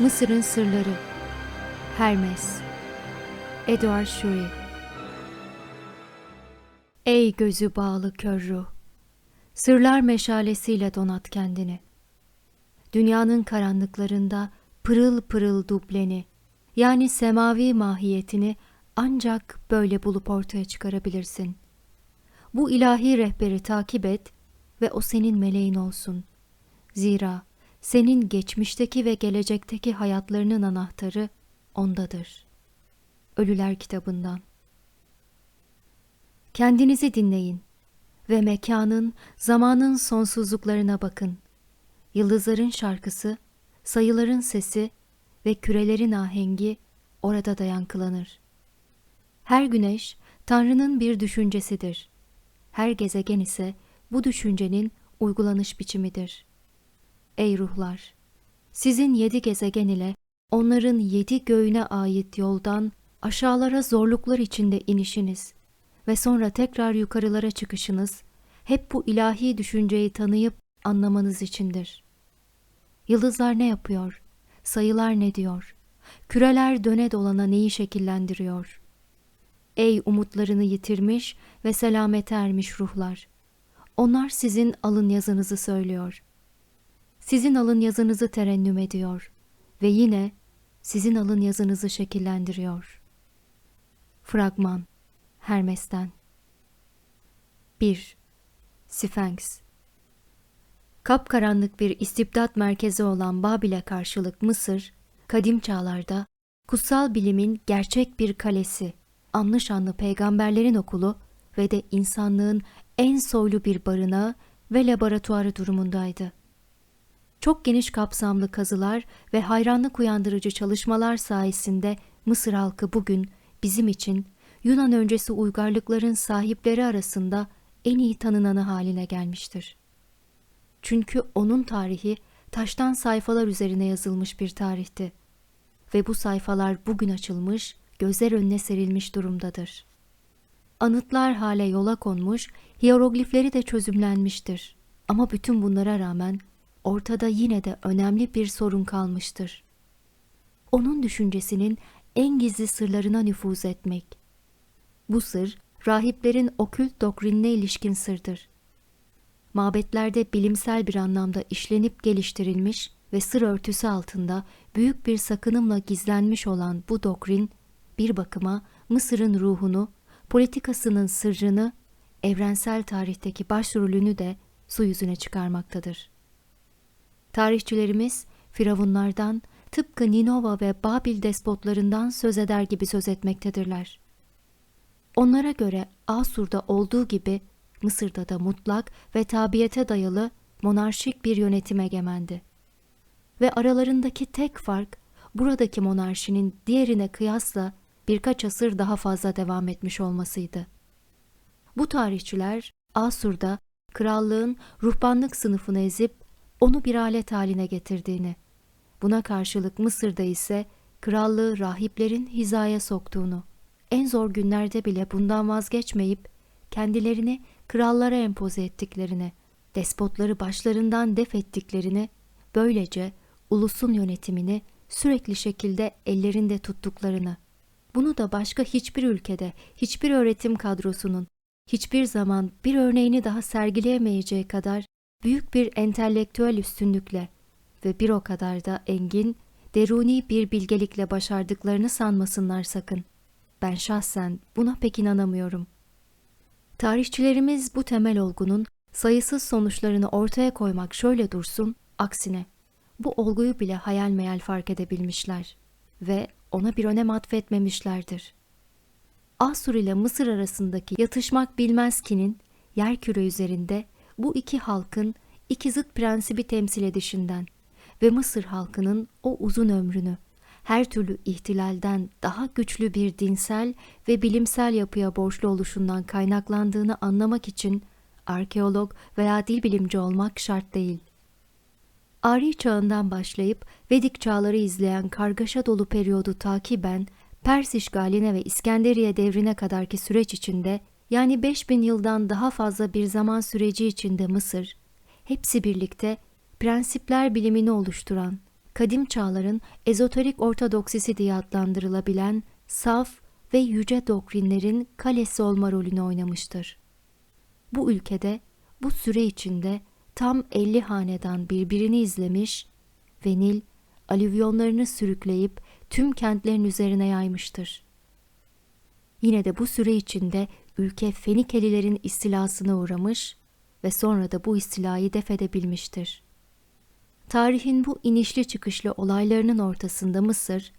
Mısır'ın Sırları Hermes Edward Shuri Ey gözü bağlı kör ruh! Sırlar meşalesiyle donat kendini. Dünyanın karanlıklarında pırıl pırıl dubleni, yani semavi mahiyetini ancak böyle bulup ortaya çıkarabilirsin. Bu ilahi rehberi takip et ve o senin meleğin olsun. Zira senin geçmişteki ve gelecekteki hayatlarının anahtarı ondadır. Ölüler kitabından. Kendinizi dinleyin ve mekanın, zamanın sonsuzluklarına bakın. Yıldızların şarkısı, sayıların sesi ve kürelerin ahengi orada da yankılanır. Her güneş Tanrı'nın bir düşüncesidir. Her gezegen ise bu düşüncenin uygulanış biçimidir. Ey ruhlar! Sizin yedi gezegen ile onların yedi göğüne ait yoldan aşağılara zorluklar içinde inişiniz ve sonra tekrar yukarılara çıkışınız hep bu ilahi düşünceyi tanıyıp anlamanız içindir. Yıldızlar ne yapıyor? Sayılar ne diyor? Küreler döne dolana neyi şekillendiriyor? Ey umutlarını yitirmiş ve selamete ermiş ruhlar! Onlar sizin alın yazınızı söylüyor. Sizin alın yazınızı terennüm ediyor ve yine sizin alın yazınızı şekillendiriyor. Fragman Hermes'ten 1. Sphinx Kapkaranlık bir istibdat merkezi olan Babil'e karşılık Mısır, kadim çağlarda kutsal bilimin gerçek bir kalesi, anlı şanlı peygamberlerin okulu ve de insanlığın en soylu bir barınağı ve laboratuvarı durumundaydı. Çok geniş kapsamlı kazılar ve hayranlık uyandırıcı çalışmalar sayesinde Mısır halkı bugün bizim için Yunan öncesi uygarlıkların sahipleri arasında en iyi tanınanı haline gelmiştir. Çünkü onun tarihi taştan sayfalar üzerine yazılmış bir tarihti ve bu sayfalar bugün açılmış, gözler önüne serilmiş durumdadır. Anıtlar hale yola konmuş, hieroglifleri de çözümlenmiştir. Ama bütün bunlara rağmen ortada yine de önemli bir sorun kalmıştır. Onun düşüncesinin en gizli sırlarına nüfuz etmek. Bu sır, rahiplerin okült doktrinine ilişkin sırdır. Mabetlerde bilimsel bir anlamda işlenip geliştirilmiş ve sır örtüsü altında büyük bir sakınımla gizlenmiş olan bu doktrin, bir bakıma Mısır'ın ruhunu, politikasının sırrını, evrensel tarihteki başrolünü de su yüzüne çıkarmaktadır. Tarihçilerimiz firavunlardan tıpkı Ninova ve Babil despotlarından söz eder gibi söz etmektedirler. Onlara göre Asur'da olduğu gibi Mısır'da da mutlak ve tabiyete dayalı monarşik bir yönetim egemendi. Ve aralarındaki tek fark buradaki monarşinin diğerine kıyasla birkaç asır daha fazla devam etmiş olmasıydı. Bu tarihçiler Asur'da krallığın ruhbanlık sınıfını ezip onu bir alet haline getirdiğini, buna karşılık Mısır'da ise krallığı rahiplerin hizaya soktuğunu, en zor günlerde bile bundan vazgeçmeyip kendilerini krallara empoze ettiklerini, despotları başlarından def ettiklerini, böylece ulusun yönetimini sürekli şekilde ellerinde tuttuklarını, bunu da başka hiçbir ülkede, hiçbir öğretim kadrosunun hiçbir zaman bir örneğini daha sergileyemeyeceği kadar büyük bir entelektüel üstünlükle ve bir o kadar da engin, deruni bir bilgelikle başardıklarını sanmasınlar sakın. Ben şahsen buna pek inanamıyorum. Tarihçilerimiz bu temel olgunun sayısız sonuçlarını ortaya koymak şöyle dursun, aksine bu olguyu bile hayal meyal fark edebilmişler ve ona bir önem atfetmemişlerdir. Asur ile Mısır arasındaki yatışmak bilmez kinin yer küre üzerinde bu iki halkın iki zıt prensibi temsil edişinden ve Mısır halkının o uzun ömrünü her türlü ihtilalden daha güçlü bir dinsel ve bilimsel yapıya borçlu oluşundan kaynaklandığını anlamak için arkeolog veya dil bilimci olmak şart değil. Ari çağından başlayıp Vedik çağları izleyen kargaşa dolu periyodu takiben Pers işgaline ve İskenderiye devrine kadarki süreç içinde yani 5000 yıldan daha fazla bir zaman süreci içinde Mısır, hepsi birlikte prensipler bilimini oluşturan, kadim çağların ezoterik ortodoksisi diye adlandırılabilen saf ve yüce doktrinlerin kalesi olma rolünü oynamıştır. Bu ülkede bu süre içinde tam 50 hanedan birbirini izlemiş ve Nil alüvyonlarını sürükleyip tüm kentlerin üzerine yaymıştır. Yine de bu süre içinde ülke Fenikelilerin istilasına uğramış ve sonra da bu istilayı def edebilmiştir. Tarihin bu inişli çıkışlı olaylarının ortasında Mısır,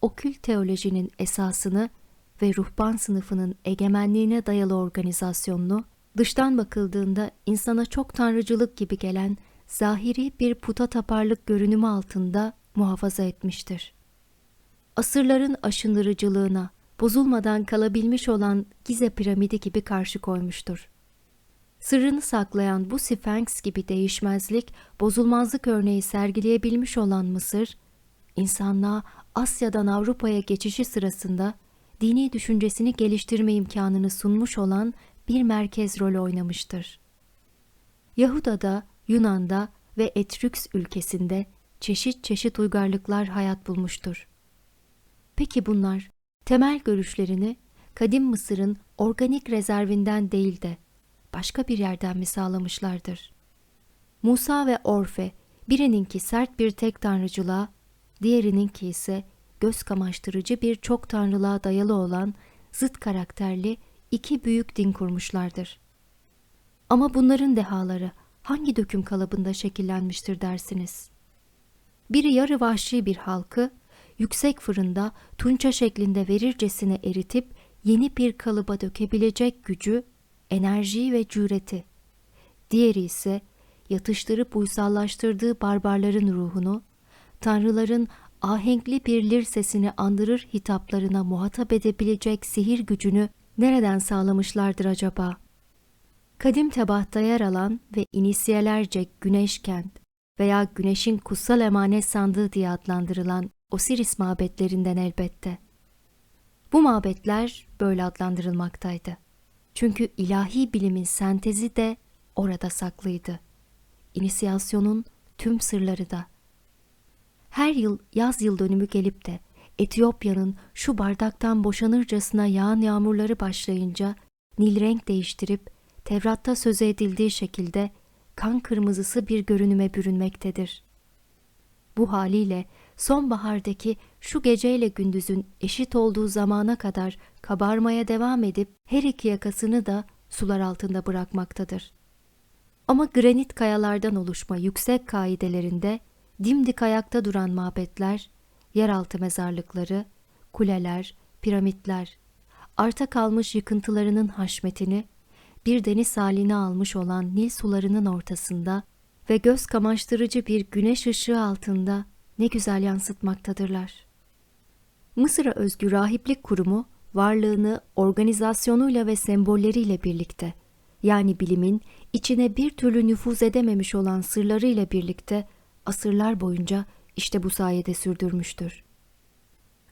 okült teolojinin esasını ve ruhban sınıfının egemenliğine dayalı organizasyonunu, dıştan bakıldığında insana çok tanrıcılık gibi gelen zahiri bir puta taparlık görünümü altında muhafaza etmiştir. Asırların aşındırıcılığına, bozulmadan kalabilmiş olan Gize piramidi gibi karşı koymuştur. Sırrını saklayan bu Sphinx gibi değişmezlik, bozulmazlık örneği sergileyebilmiş olan Mısır, insanlığa Asya'dan Avrupa'ya geçişi sırasında dini düşüncesini geliştirme imkanını sunmuş olan bir merkez rol oynamıştır. Yahuda'da, Yunan'da ve Etrüks ülkesinde çeşit çeşit uygarlıklar hayat bulmuştur. Peki bunlar temel görüşlerini kadim Mısır'ın organik rezervinden değil de başka bir yerden mi sağlamışlardır? Musa ve Orfe birininki sert bir tek tanrıcılığa, diğerininki ise göz kamaştırıcı bir çok tanrılığa dayalı olan zıt karakterli iki büyük din kurmuşlardır. Ama bunların dehaları hangi döküm kalıbında şekillenmiştir dersiniz? Biri yarı vahşi bir halkı, yüksek fırında tunça şeklinde verircesine eritip yeni bir kalıba dökebilecek gücü, enerjiyi ve cüreti. Diğeri ise yatıştırıp uysallaştırdığı barbarların ruhunu, tanrıların ahenkli bir lir sesini andırır hitaplarına muhatap edebilecek sihir gücünü nereden sağlamışlardır acaba? Kadim tebahta yer alan ve inisiyelerce güneş kent veya güneşin kutsal emanet sandığı diye adlandırılan Osiris mabetlerinden elbette. Bu mabetler böyle adlandırılmaktaydı. Çünkü ilahi bilimin sentezi de orada saklıydı. İnisiyasyonun tüm sırları da. Her yıl yaz yıl dönümü gelip de Etiyopya'nın şu bardaktan boşanırcasına yağan yağmurları başlayınca Nil renk değiştirip Tevrat'ta söze edildiği şekilde kan kırmızısı bir görünüme bürünmektedir. Bu haliyle sonbahardaki şu geceyle gündüzün eşit olduğu zamana kadar kabarmaya devam edip her iki yakasını da sular altında bırakmaktadır. Ama granit kayalardan oluşma yüksek kaidelerinde dimdik ayakta duran mabetler, yeraltı mezarlıkları, kuleler, piramitler, arta kalmış yıkıntılarının haşmetini, bir deniz haline almış olan Nil sularının ortasında ve göz kamaştırıcı bir güneş ışığı altında ne güzel yansıtmaktadırlar. Mısır'a özgü rahiplik kurumu varlığını organizasyonuyla ve sembolleriyle birlikte yani bilimin içine bir türlü nüfuz edememiş olan sırlarıyla birlikte asırlar boyunca işte bu sayede sürdürmüştür.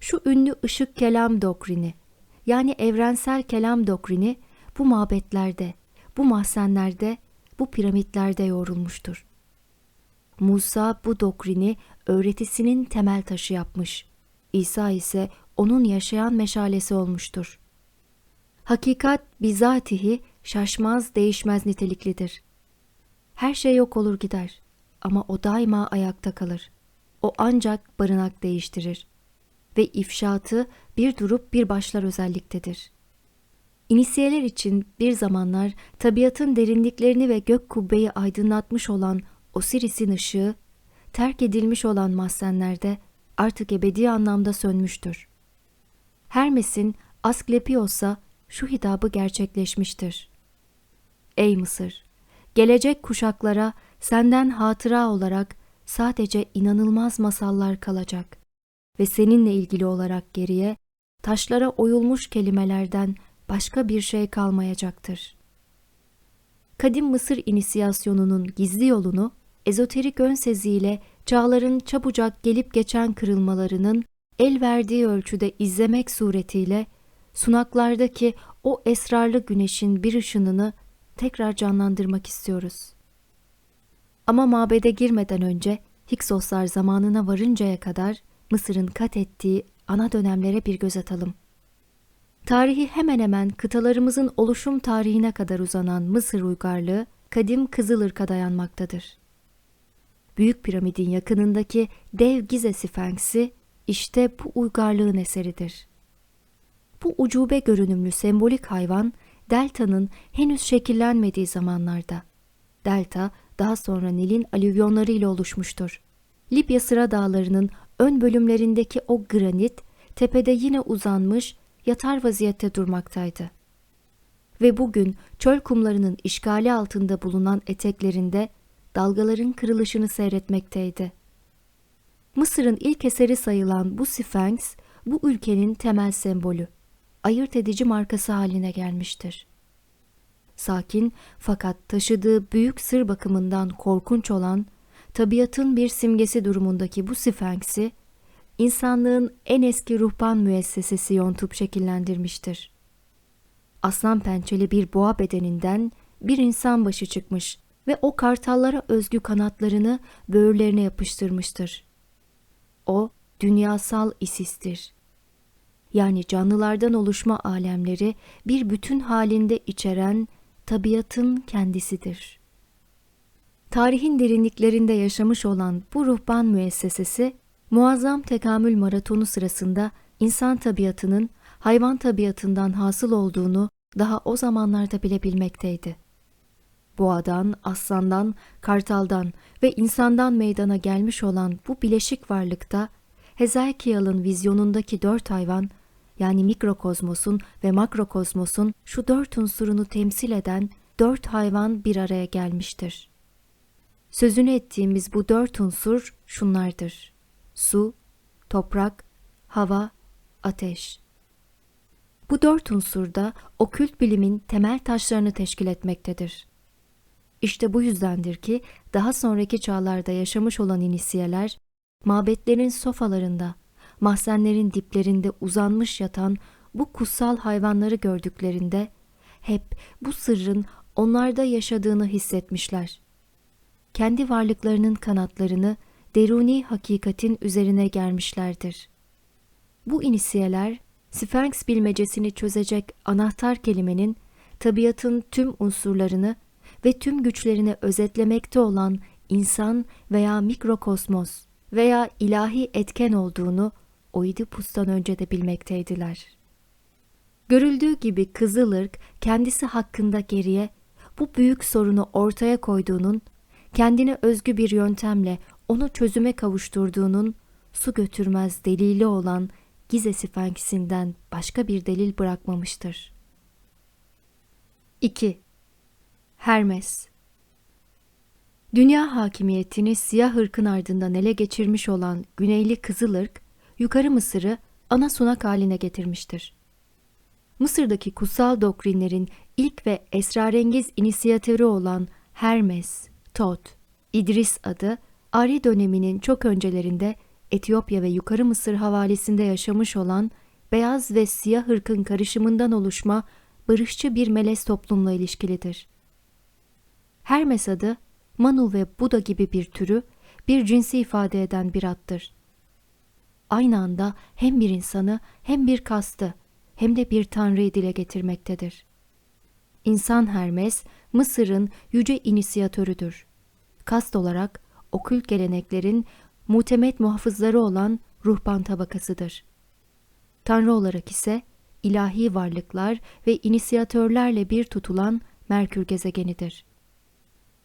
Şu ünlü ışık kelam doktrini yani evrensel kelam doktrini bu mabetlerde, bu mahzenlerde, bu piramitlerde yoğrulmuştur. Musa bu doktrini öğretisinin temel taşı yapmış. İsa ise onun yaşayan meşalesi olmuştur. Hakikat bizatihi şaşmaz değişmez niteliklidir. Her şey yok olur gider ama o daima ayakta kalır. O ancak barınak değiştirir ve ifşaatı bir durup bir başlar özelliktedir. İnisiyeler için bir zamanlar tabiatın derinliklerini ve gök kubbeyi aydınlatmış olan Osiris'in ışığı, terk edilmiş olan mahzenlerde artık ebedi anlamda sönmüştür. Hermes'in Asklepios'a şu hitabı gerçekleşmiştir. Ey Mısır! Gelecek kuşaklara senden hatıra olarak sadece inanılmaz masallar kalacak ve seninle ilgili olarak geriye taşlara oyulmuş kelimelerden başka bir şey kalmayacaktır. Kadim Mısır inisiyasyonunun gizli yolunu ezoterik ön seziyle çağların çabucak gelip geçen kırılmalarının el verdiği ölçüde izlemek suretiyle sunaklardaki o esrarlı güneşin bir ışınını tekrar canlandırmak istiyoruz. Ama mabede girmeden önce Hiksoslar zamanına varıncaya kadar Mısır'ın kat ettiği ana dönemlere bir göz atalım. Tarihi hemen hemen kıtalarımızın oluşum tarihine kadar uzanan Mısır uygarlığı kadim Kızılırk'a dayanmaktadır. Büyük piramidin yakınındaki dev Gize Sfenksi işte bu uygarlığın eseridir. Bu ucube görünümlü sembolik hayvan deltanın henüz şekillenmediği zamanlarda. Delta daha sonra Nil'in alüvyonları ile oluşmuştur. Libya sıra dağlarının ön bölümlerindeki o granit tepede yine uzanmış yatar vaziyette durmaktaydı. Ve bugün çöl kumlarının işgali altında bulunan eteklerinde dalgaların kırılışını seyretmekteydi. Mısır'ın ilk eseri sayılan bu Sphinx, bu ülkenin temel sembolü, ayırt edici markası haline gelmiştir. Sakin fakat taşıdığı büyük sır bakımından korkunç olan, tabiatın bir simgesi durumundaki bu Sphinx'i, insanlığın en eski ruhban müessesesi yontup şekillendirmiştir. Aslan pençeli bir boğa bedeninden bir insan başı çıkmış ve o kartallara özgü kanatlarını böğürlerine yapıştırmıştır. O, dünyasal isistir. Yani canlılardan oluşma alemleri bir bütün halinde içeren tabiatın kendisidir. Tarihin derinliklerinde yaşamış olan bu ruhban müessesesi, muazzam tekamül maratonu sırasında insan tabiatının hayvan tabiatından hasıl olduğunu daha o zamanlarda bile bilmekteydi. Boğadan, aslandan, kartaldan ve insandan meydana gelmiş olan bu bileşik varlıkta Hezekiel'in vizyonundaki dört hayvan yani mikrokozmosun ve makrokozmosun şu dört unsurunu temsil eden dört hayvan bir araya gelmiştir. Sözünü ettiğimiz bu dört unsur şunlardır. Su, toprak, hava, ateş. Bu dört unsur da okült bilimin temel taşlarını teşkil etmektedir. İşte bu yüzdendir ki daha sonraki çağlarda yaşamış olan inisiyeler, mabetlerin sofalarında, mahzenlerin diplerinde uzanmış yatan bu kutsal hayvanları gördüklerinde hep bu sırrın onlarda yaşadığını hissetmişler. Kendi varlıklarının kanatlarını deruni hakikatin üzerine germişlerdir. Bu inisiyeler Sphinx bilmecesini çözecek anahtar kelimenin tabiatın tüm unsurlarını ve tüm güçlerini özetlemekte olan insan veya mikrokosmos veya ilahi etken olduğunu Oidipus'tan önce de bilmekteydiler. Görüldüğü gibi Kızılırk kendisi hakkında geriye bu büyük sorunu ortaya koyduğunun, kendine özgü bir yöntemle onu çözüme kavuşturduğunun su götürmez delili olan Gize Sfenksinden başka bir delil bırakmamıştır. 2. Hermes Dünya hakimiyetini siyah ırkın ardından ele geçirmiş olan Güneyli Kızılırk, Yukarı Mısır'ı ana sunak haline getirmiştir. Mısır'daki kutsal doktrinlerin ilk ve esrarengiz inisiyatörü olan Hermes, Tot, İdris adı, Ari döneminin çok öncelerinde Etiyopya ve Yukarı Mısır havalisinde yaşamış olan beyaz ve siyah ırkın karışımından oluşma barışçı bir melez toplumla ilişkilidir. Hermes adı, Manu ve Buda gibi bir türü, bir cinsi ifade eden bir addır. Aynı anda hem bir insanı hem bir kastı hem de bir tanrıyı dile getirmektedir. İnsan Hermes, Mısır'ın yüce inisiyatörüdür. Kast olarak okült geleneklerin mutemet muhafızları olan ruhban tabakasıdır. Tanrı olarak ise ilahi varlıklar ve inisiyatörlerle bir tutulan Merkür gezegenidir.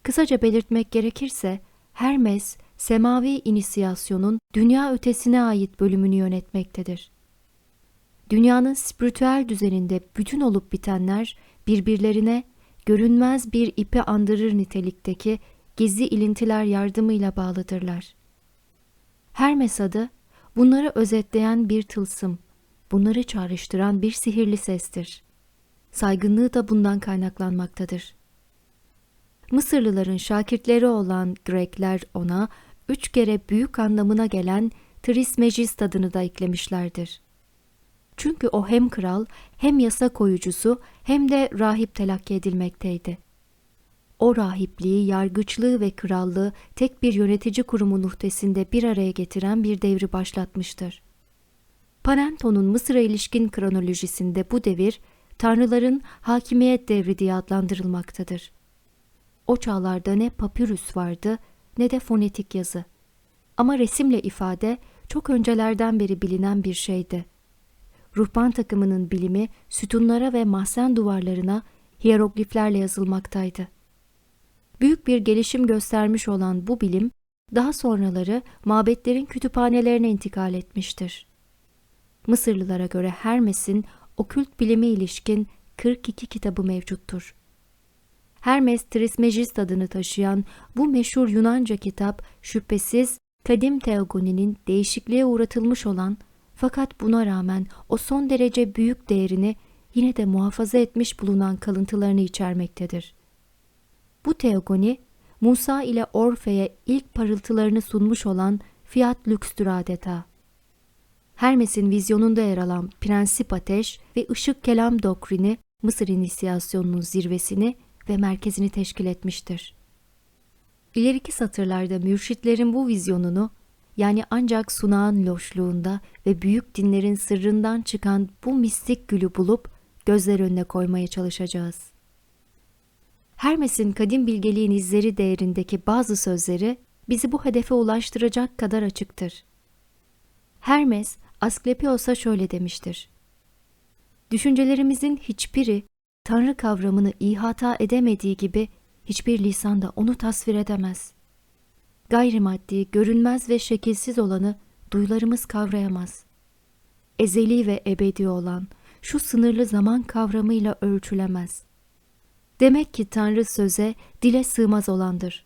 Kısaca belirtmek gerekirse Hermes, semavi inisiyasyonun dünya ötesine ait bölümünü yönetmektedir. Dünyanın spiritüel düzeninde bütün olup bitenler birbirlerine görünmez bir ipi andırır nitelikteki gizli ilintiler yardımıyla bağlıdırlar. Hermes adı bunları özetleyen bir tılsım, bunları çağrıştıran bir sihirli sestir. Saygınlığı da bundan kaynaklanmaktadır. Mısırlıların şakirtleri olan Grekler ona üç kere büyük anlamına gelen Trismegist adını da eklemişlerdir. Çünkü o hem kral hem yasa koyucusu hem de rahip telakki edilmekteydi. o rahipliği, yargıçlığı ve krallığı tek bir yönetici kurumu nuhtesinde bir araya getiren bir devri başlatmıştır. Panenton'un Mısır'a ilişkin kronolojisinde bu devir, tanrıların hakimiyet devri diye adlandırılmaktadır. O çağlarda ne papyrus vardı ne de fonetik yazı. Ama resimle ifade çok öncelerden beri bilinen bir şeydi. Ruhban takımının bilimi sütunlara ve mahzen duvarlarına hierogliflerle yazılmaktaydı. Büyük bir gelişim göstermiş olan bu bilim, daha sonraları mabetlerin kütüphanelerine intikal etmiştir. Mısırlılara göre Hermes'in okült bilime ilişkin 42 kitabı mevcuttur. Hermes Trismegist adını taşıyan bu meşhur Yunanca kitap şüphesiz kadim teogoninin değişikliğe uğratılmış olan fakat buna rağmen o son derece büyük değerini yine de muhafaza etmiş bulunan kalıntılarını içermektedir. Bu teogoni, Musa ile Orfe'ye ilk parıltılarını sunmuş olan fiyat lükstür adeta. Hermes'in vizyonunda yer alan prensip ateş ve ışık kelam doktrini Mısır inisiyasyonunun zirvesini ve merkezini teşkil etmiştir. İleriki satırlarda mürşitlerin bu vizyonunu yani ancak sunağın loşluğunda ve büyük dinlerin sırrından çıkan bu mistik gülü bulup gözler önüne koymaya çalışacağız. Hermes'in kadim bilgeliğin izleri değerindeki bazı sözleri bizi bu hedefe ulaştıracak kadar açıktır. Hermes, Asklepios'a şöyle demiştir. Düşüncelerimizin hiçbiri Tanrı kavramını ihata edemediği gibi hiçbir lisan da onu tasvir edemez. Gayrimaddi, görünmez ve şekilsiz olanı duyularımız kavrayamaz. Ezeli ve ebedi olan şu sınırlı zaman kavramıyla ölçülemez. Demek ki Tanrı söze, dile sığmaz olandır.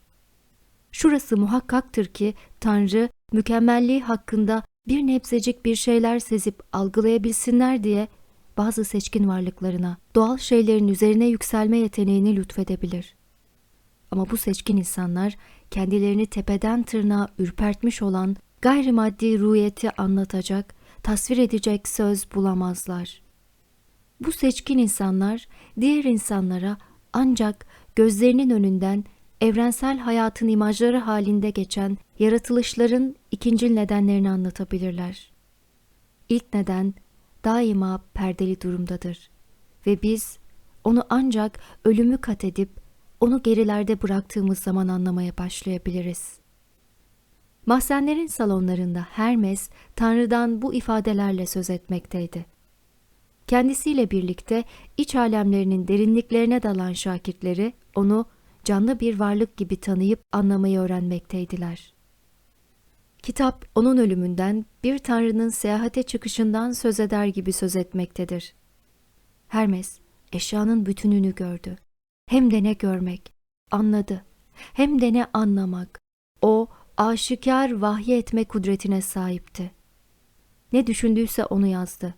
Şurası muhakkaktır ki Tanrı mükemmelliği hakkında bir nebzecik bir şeyler sezip algılayabilsinler diye bazı seçkin varlıklarına doğal şeylerin üzerine yükselme yeteneğini lütfedebilir. Ama bu seçkin insanlar kendilerini tepeden tırnağa ürpertmiş olan gayrimaddi ruhiyeti anlatacak, tasvir edecek söz bulamazlar. Bu seçkin insanlar diğer insanlara ancak gözlerinin önünden evrensel hayatın imajları halinde geçen yaratılışların ikinci nedenlerini anlatabilirler. İlk neden daima perdeli durumdadır ve biz onu ancak ölümü kat edip onu gerilerde bıraktığımız zaman anlamaya başlayabiliriz. Mahzenlerin salonlarında Hermes, Tanrı'dan bu ifadelerle söz etmekteydi. Kendisiyle birlikte iç alemlerinin derinliklerine dalan şakirtleri onu canlı bir varlık gibi tanıyıp anlamayı öğrenmekteydiler. Kitap onun ölümünden bir tanrının seyahate çıkışından söz eder gibi söz etmektedir. Hermes eşyanın bütününü gördü. Hem de ne görmek, anladı. Hem de ne anlamak. O aşikar vahye etme kudretine sahipti. Ne düşündüyse onu yazdı.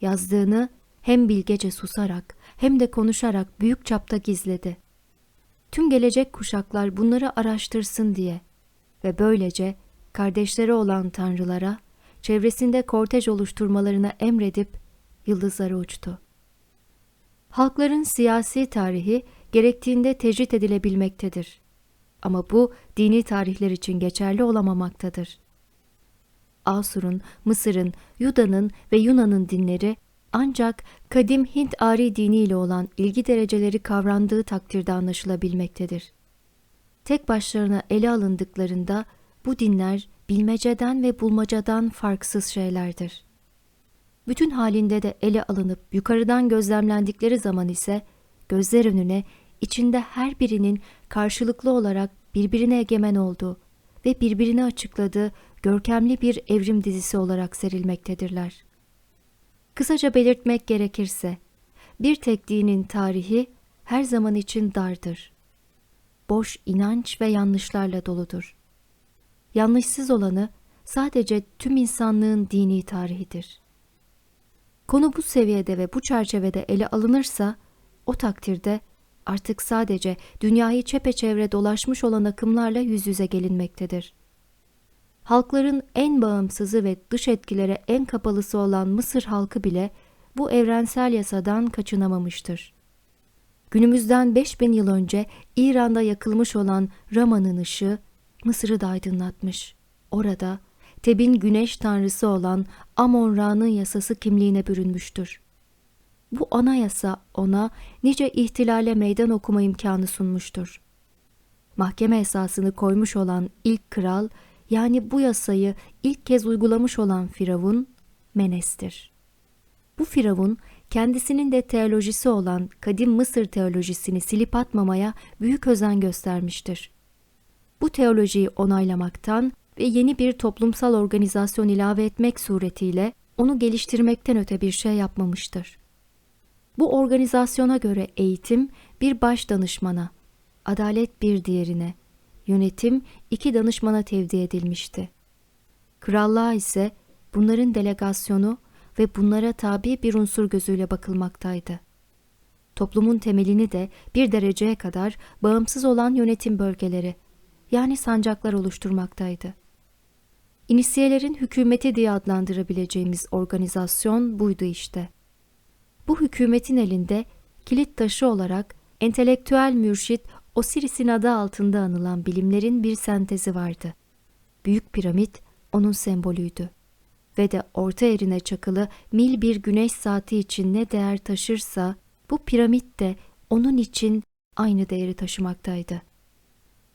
Yazdığını hem bilgece susarak hem de konuşarak büyük çapta gizledi. Tüm gelecek kuşaklar bunları araştırsın diye ve böylece kardeşleri olan tanrılara çevresinde kortej oluşturmalarına emredip yıldızlara uçtu. Halkların siyasi tarihi gerektiğinde tecrit edilebilmektedir. Ama bu dini tarihler için geçerli olamamaktadır. Asur'un, Mısır'ın, Yuda'nın ve Yunan'ın dinleri ancak kadim Hint ari dini ile olan ilgi dereceleri kavrandığı takdirde anlaşılabilmektedir. Tek başlarına ele alındıklarında bu dinler bilmeceden ve bulmacadan farksız şeylerdir. Bütün halinde de ele alınıp yukarıdan gözlemlendikleri zaman ise gözler önüne içinde her birinin karşılıklı olarak birbirine egemen olduğu ve birbirini açıkladığı görkemli bir evrim dizisi olarak serilmektedirler. Kısaca belirtmek gerekirse, bir tek dinin tarihi her zaman için dardır. Boş inanç ve yanlışlarla doludur. Yanlışsız olanı sadece tüm insanlığın dini tarihidir. Konu bu seviyede ve bu çerçevede ele alınırsa, o takdirde artık sadece dünyayı çepeçevre dolaşmış olan akımlarla yüz yüze gelinmektedir. Halkların en bağımsızı ve dış etkilere en kapalısı olan Mısır halkı bile bu evrensel yasadan kaçınamamıştır. günümüzden 5000 yıl önce İran'da yakılmış olan Rama'nın ışığı Mısır'ı da aydınlatmış. Orada Teb'in güneş tanrısı olan Amon-Ra'nın yasası kimliğine bürünmüştür. Bu anayasa ona nice ihtilale meydan okuma imkanı sunmuştur. Mahkeme esasını koymuş olan ilk kral, yani bu yasayı ilk kez uygulamış olan Firavun, Menes'tir. Bu Firavun, kendisinin de teolojisi olan kadim Mısır teolojisini silip atmamaya büyük özen göstermiştir. Bu teolojiyi onaylamaktan ve yeni bir toplumsal organizasyon ilave etmek suretiyle onu geliştirmekten öte bir şey yapmamıştır. Bu organizasyona göre eğitim bir baş danışmana, adalet bir diğerine, yönetim iki danışmana tevdi edilmişti. Krallığa ise bunların delegasyonu ve bunlara tabi bir unsur gözüyle bakılmaktaydı. Toplumun temelini de bir dereceye kadar bağımsız olan yönetim bölgeleri, yani sancaklar oluşturmaktaydı. İnisiyelerin hükümeti diye adlandırabileceğimiz organizasyon buydu işte. Bu hükümetin elinde kilit taşı olarak entelektüel mürşit Osiris'in adı altında anılan bilimlerin bir sentezi vardı. Büyük piramit onun sembolüydü. Ve de orta erine çakılı mil bir güneş saati için ne değer taşırsa bu piramit de onun için aynı değeri taşımaktaydı.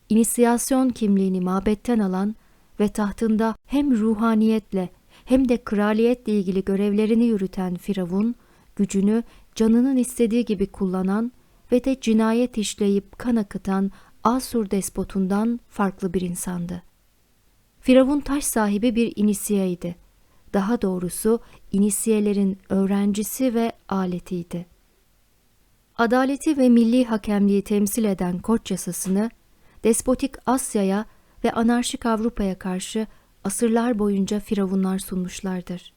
İnisiyasyon kimliğini mabetten alan ve tahtında hem ruhaniyetle hem de kraliyetle ilgili görevlerini yürüten Firavun, gücünü canının istediği gibi kullanan ve de cinayet işleyip kan akıtan Asur despotundan farklı bir insandı. Firavun taş sahibi bir inisiyeydi. Daha doğrusu inisiyelerin öğrencisi ve aletiydi. Adaleti ve milli hakemliği temsil eden koç yasasını despotik Asya'ya ve anarşik Avrupa'ya karşı asırlar boyunca firavunlar sunmuşlardır.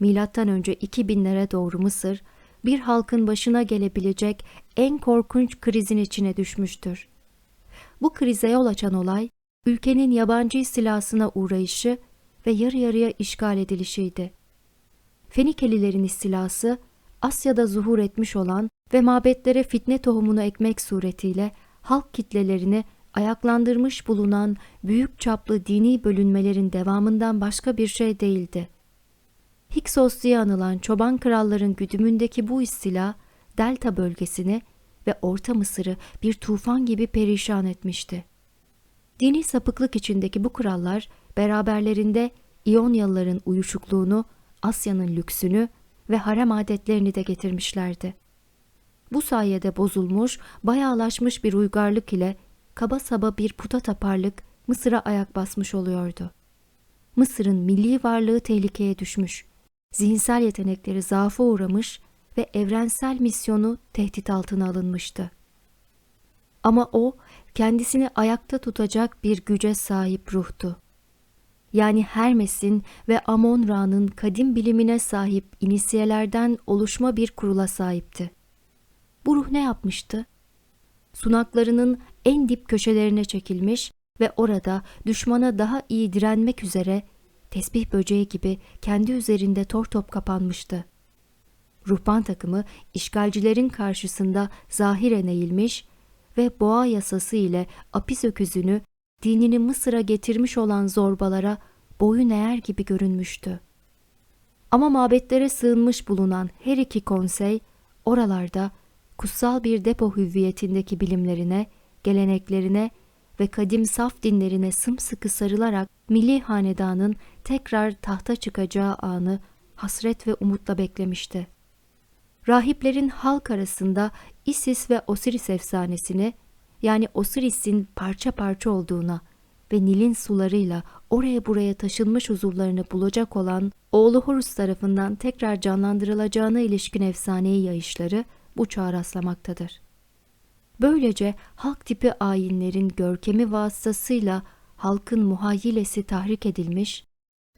Milattan önce 2000'lere doğru Mısır, bir halkın başına gelebilecek en korkunç krizin içine düşmüştür. Bu krize yol açan olay, ülkenin yabancı istilasına uğrayışı ve yarı yarıya işgal edilişiydi. Fenikelilerin istilası, Asya'da zuhur etmiş olan ve mabetlere fitne tohumunu ekmek suretiyle halk kitlelerini ayaklandırmış bulunan büyük çaplı dini bölünmelerin devamından başka bir şey değildi. Hiksos diye anılan çoban kralların güdümündeki bu istila, Delta bölgesini ve Orta Mısır'ı bir tufan gibi perişan etmişti. Dini sapıklık içindeki bu krallar beraberlerinde İonyalıların uyuşukluğunu, Asya'nın lüksünü ve harem adetlerini de getirmişlerdi. Bu sayede bozulmuş, bayağılaşmış bir uygarlık ile kaba saba bir puta taparlık Mısır'a ayak basmış oluyordu. Mısır'ın milli varlığı tehlikeye düşmüş, zihinsel yetenekleri zaafa uğramış ve evrensel misyonu tehdit altına alınmıştı. Ama o kendisini ayakta tutacak bir güce sahip ruhtu. Yani Hermes'in ve Amon-Ra'nın kadim bilimine sahip inisiyelerden oluşma bir kurula sahipti. Bu ruh ne yapmıştı? Sunaklarının en dip köşelerine çekilmiş ve orada düşmana daha iyi direnmek üzere tesbih böceği gibi kendi üzerinde tor top kapanmıştı. Ruhban takımı işgalcilerin karşısında zahiren eğilmiş ve boğa yasası ile apis öküzünü dinini Mısır'a getirmiş olan zorbalara boyun eğer gibi görünmüştü. Ama mabetlere sığınmış bulunan her iki konsey oralarda kutsal bir depo hüviyetindeki bilimlerine, geleneklerine ve kadim saf dinlerine sımsıkı sarılarak milli hanedanın tekrar tahta çıkacağı anı hasret ve umutla beklemişti. Rahiplerin halk arasında Isis ve Osiris efsanesini yani Osiris'in parça parça olduğuna ve Nil'in sularıyla oraya buraya taşınmış huzurlarını bulacak olan oğlu Horus tarafından tekrar canlandırılacağına ilişkin efsaneyi yayışları bu çağa rastlamaktadır. Böylece halk tipi ayinlerin görkemi vasıtasıyla halkın muhayyilesi tahrik edilmiş,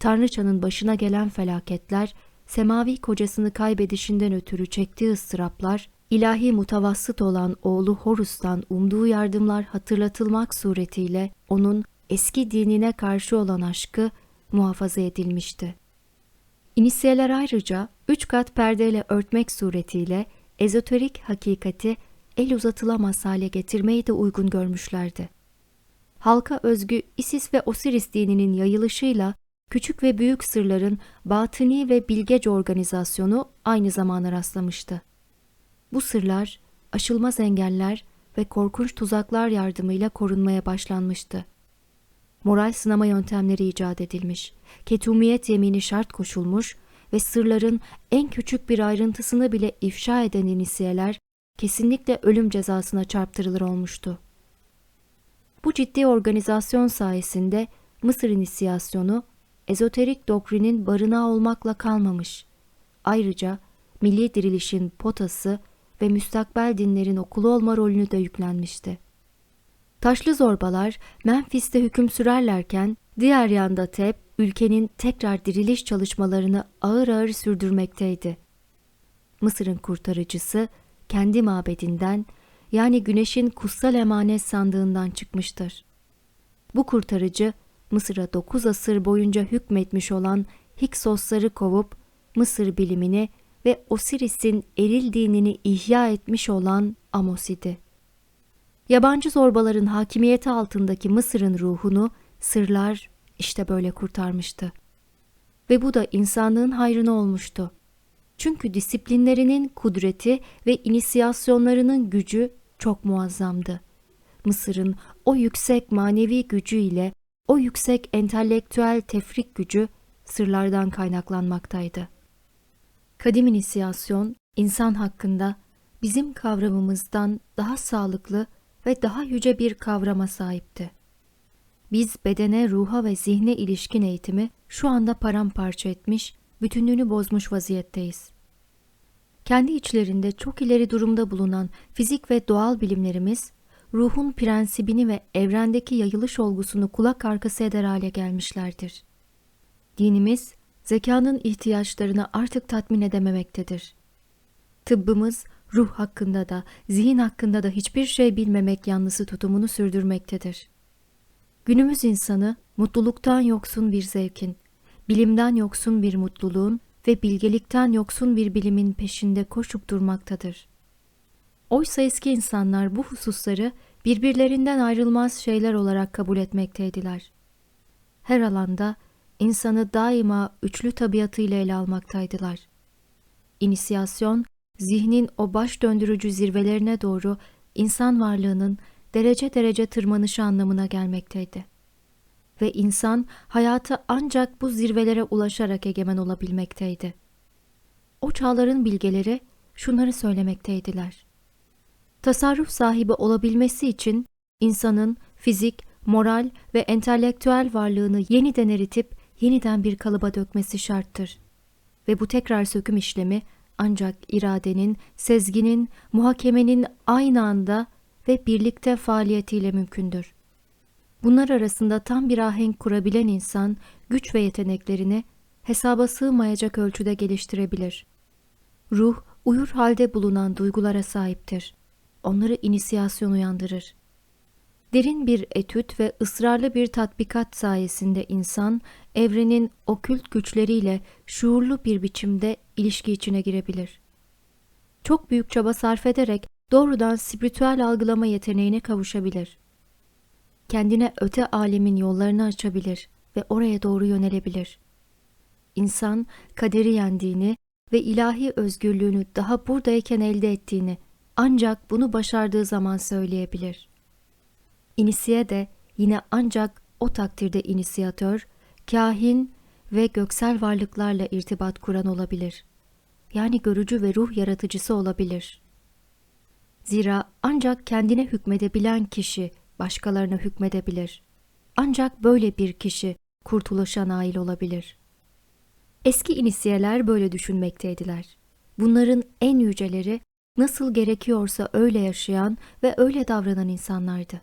Tanrıçanın başına gelen felaketler, semavi kocasını kaybedişinden ötürü çektiği ıstıraplar, ilahi mutavassıt olan oğlu Horus'tan umduğu yardımlar hatırlatılmak suretiyle onun eski dinine karşı olan aşkı muhafaza edilmişti. İnisiyeler ayrıca üç kat perdeyle örtmek suretiyle ezoterik hakikati el uzatılamaz hale getirmeyi de uygun görmüşlerdi. Halka özgü Isis ve Osiris dininin yayılışıyla küçük ve büyük sırların batıni ve bilgece organizasyonu aynı zamana rastlamıştı. Bu sırlar aşılmaz engeller ve korkunç tuzaklar yardımıyla korunmaya başlanmıştı. Moral sınama yöntemleri icat edilmiş, ketumiyet yemini şart koşulmuş ve sırların en küçük bir ayrıntısını bile ifşa eden inisiyeler kesinlikle ölüm cezasına çarptırılır olmuştu. Bu ciddi organizasyon sayesinde Mısır inisiyasyonu ezoterik doktrinin barınağı olmakla kalmamış. Ayrıca milli dirilişin potası ve müstakbel dinlerin okulu olma rolünü de yüklenmişti. Taşlı zorbalar Memphis'te hüküm sürerlerken diğer yanda Tep ülkenin tekrar diriliş çalışmalarını ağır ağır sürdürmekteydi. Mısır'ın kurtarıcısı kendi mabedinden yani güneşin kutsal emanet sandığından çıkmıştır. Bu kurtarıcı Mısır'a 9 asır boyunca hükmetmiş olan Hiksosları kovup Mısır bilimini ve Osiris'in eril dinini ihya etmiş olan Amos idi. Yabancı zorbaların hakimiyeti altındaki Mısır'ın ruhunu sırlar işte böyle kurtarmıştı. Ve bu da insanlığın hayrına olmuştu. Çünkü disiplinlerinin kudreti ve inisiyasyonlarının gücü çok muazzamdı. Mısır'ın o yüksek manevi gücü ile o yüksek entelektüel tefrik gücü sırlardan kaynaklanmaktaydı. Kadim inisiyasyon insan hakkında bizim kavramımızdan daha sağlıklı ve daha yüce bir kavrama sahipti. Biz bedene, ruha ve zihne ilişkin eğitimi şu anda paramparça etmiş, bütünlüğünü bozmuş vaziyetteyiz. Kendi içlerinde çok ileri durumda bulunan fizik ve doğal bilimlerimiz, ruhun prensibini ve evrendeki yayılış olgusunu kulak arkası eder hale gelmişlerdir. Dinimiz, zekanın ihtiyaçlarını artık tatmin edememektedir. Tıbbımız, ruh hakkında da, zihin hakkında da hiçbir şey bilmemek yanlısı tutumunu sürdürmektedir. Günümüz insanı mutluluktan yoksun bir zevkin, bilimden yoksun bir mutluluğun ve bilgelikten yoksun bir bilimin peşinde koşup durmaktadır. Oysa eski insanlar bu hususları birbirlerinden ayrılmaz şeyler olarak kabul etmekteydiler. Her alanda insanı daima üçlü tabiatıyla ele almaktaydılar. İnisiyasyon, zihnin o baş döndürücü zirvelerine doğru insan varlığının derece derece tırmanışı anlamına gelmekteydi. Ve insan hayatı ancak bu zirvelere ulaşarak egemen olabilmekteydi. O çağların bilgeleri şunları söylemekteydiler. Tasarruf sahibi olabilmesi için insanın fizik, moral ve entelektüel varlığını yeniden eritip yeniden bir kalıba dökmesi şarttır. Ve bu tekrar söküm işlemi ancak iradenin, sezginin, muhakemenin aynı anda ve birlikte faaliyetiyle mümkündür. Bunlar arasında tam bir ahenk kurabilen insan güç ve yeteneklerini hesaba sığmayacak ölçüde geliştirebilir. Ruh uyur halde bulunan duygulara sahiptir. Onları inisiyasyon uyandırır. Derin bir etüt ve ısrarlı bir tatbikat sayesinde insan evrenin okült güçleriyle şuurlu bir biçimde ilişki içine girebilir. Çok büyük çaba sarf ederek doğrudan spiritüel algılama yeteneğine kavuşabilir. Kendine öte alemin yollarını açabilir ve oraya doğru yönelebilir. İnsan kaderi yendiğini ve ilahi özgürlüğünü daha buradayken elde ettiğini ancak bunu başardığı zaman söyleyebilir. İnisiye de yine ancak o takdirde inisiyatör, kahin ve göksel varlıklarla irtibat kuran olabilir. Yani görücü ve ruh yaratıcısı olabilir. Zira ancak kendine hükmedebilen kişi başkalarına hükmedebilir. Ancak böyle bir kişi kurtuluşa nail olabilir. Eski inisiyeler böyle düşünmekteydiler. Bunların en yüceleri nasıl gerekiyorsa öyle yaşayan ve öyle davranan insanlardı.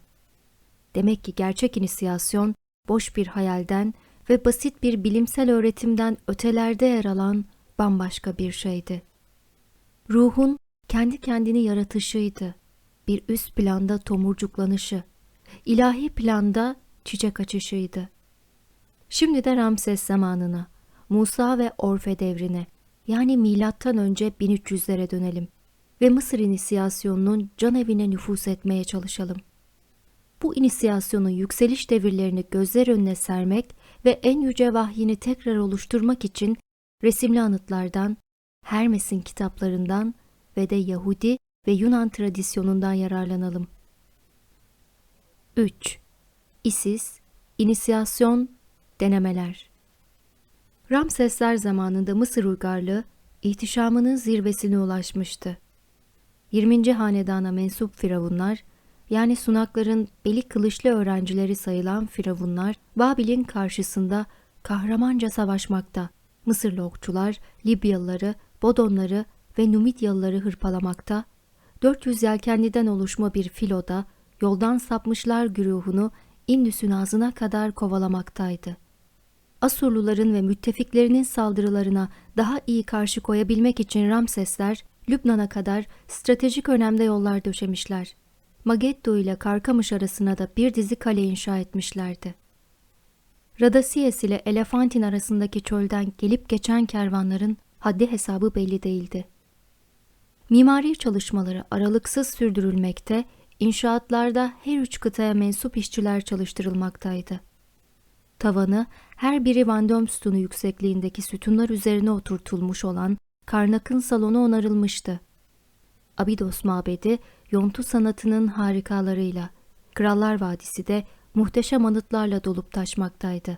Demek ki gerçek inisiyasyon boş bir hayalden ve basit bir bilimsel öğretimden ötelerde yer alan bambaşka bir şeydi. Ruhun kendi kendini yaratışıydı. Bir üst planda tomurcuklanışı, ilahi planda çiçek açışıydı. Şimdi de Ramses zamanına, Musa ve Orfe devrine, yani milattan önce 1300'lere dönelim ve Mısır inisiyasyonunun can evine nüfus etmeye çalışalım. Bu inisiyasyonun yükseliş devirlerini gözler önüne sermek ve en yüce vahyini tekrar oluşturmak için resimli anıtlardan, Hermes'in kitaplarından ve de Yahudi ve Yunan tradisyonundan yararlanalım. 3. İsis, İnisiyasyon, Denemeler Ramsesler zamanında Mısır uygarlığı ihtişamının zirvesine ulaşmıştı. 20. hanedana mensup firavunlar, yani sunakların beli kılıçlı öğrencileri sayılan firavunlar, Babil'in karşısında kahramanca savaşmakta. Mısırlı okçular, Libyalıları, Bodonları ve Numidyalıları hırpalamakta, 400 yelkenliden oluşma bir filoda yoldan sapmışlar güruhunu Indüs'ün ağzına kadar kovalamaktaydı. Asurluların ve müttefiklerinin saldırılarına daha iyi karşı koyabilmek için Ramsesler, Lübnan'a kadar stratejik önemde yollar döşemişler. Mageddo ile Karkamış arasına da bir dizi kale inşa etmişlerdi. Radasiyes ile Elefantin arasındaki çölden gelip geçen kervanların haddi hesabı belli değildi. Mimari çalışmaları aralıksız sürdürülmekte, inşaatlarda her üç kıtaya mensup işçiler çalıştırılmaktaydı. Tavanı her biri Van Döm sütunu yüksekliğindeki sütunlar üzerine oturtulmuş olan Karnak'ın salonu onarılmıştı. Abidos mabedi yontu sanatının harikalarıyla, Krallar Vadisi de muhteşem anıtlarla dolup taşmaktaydı.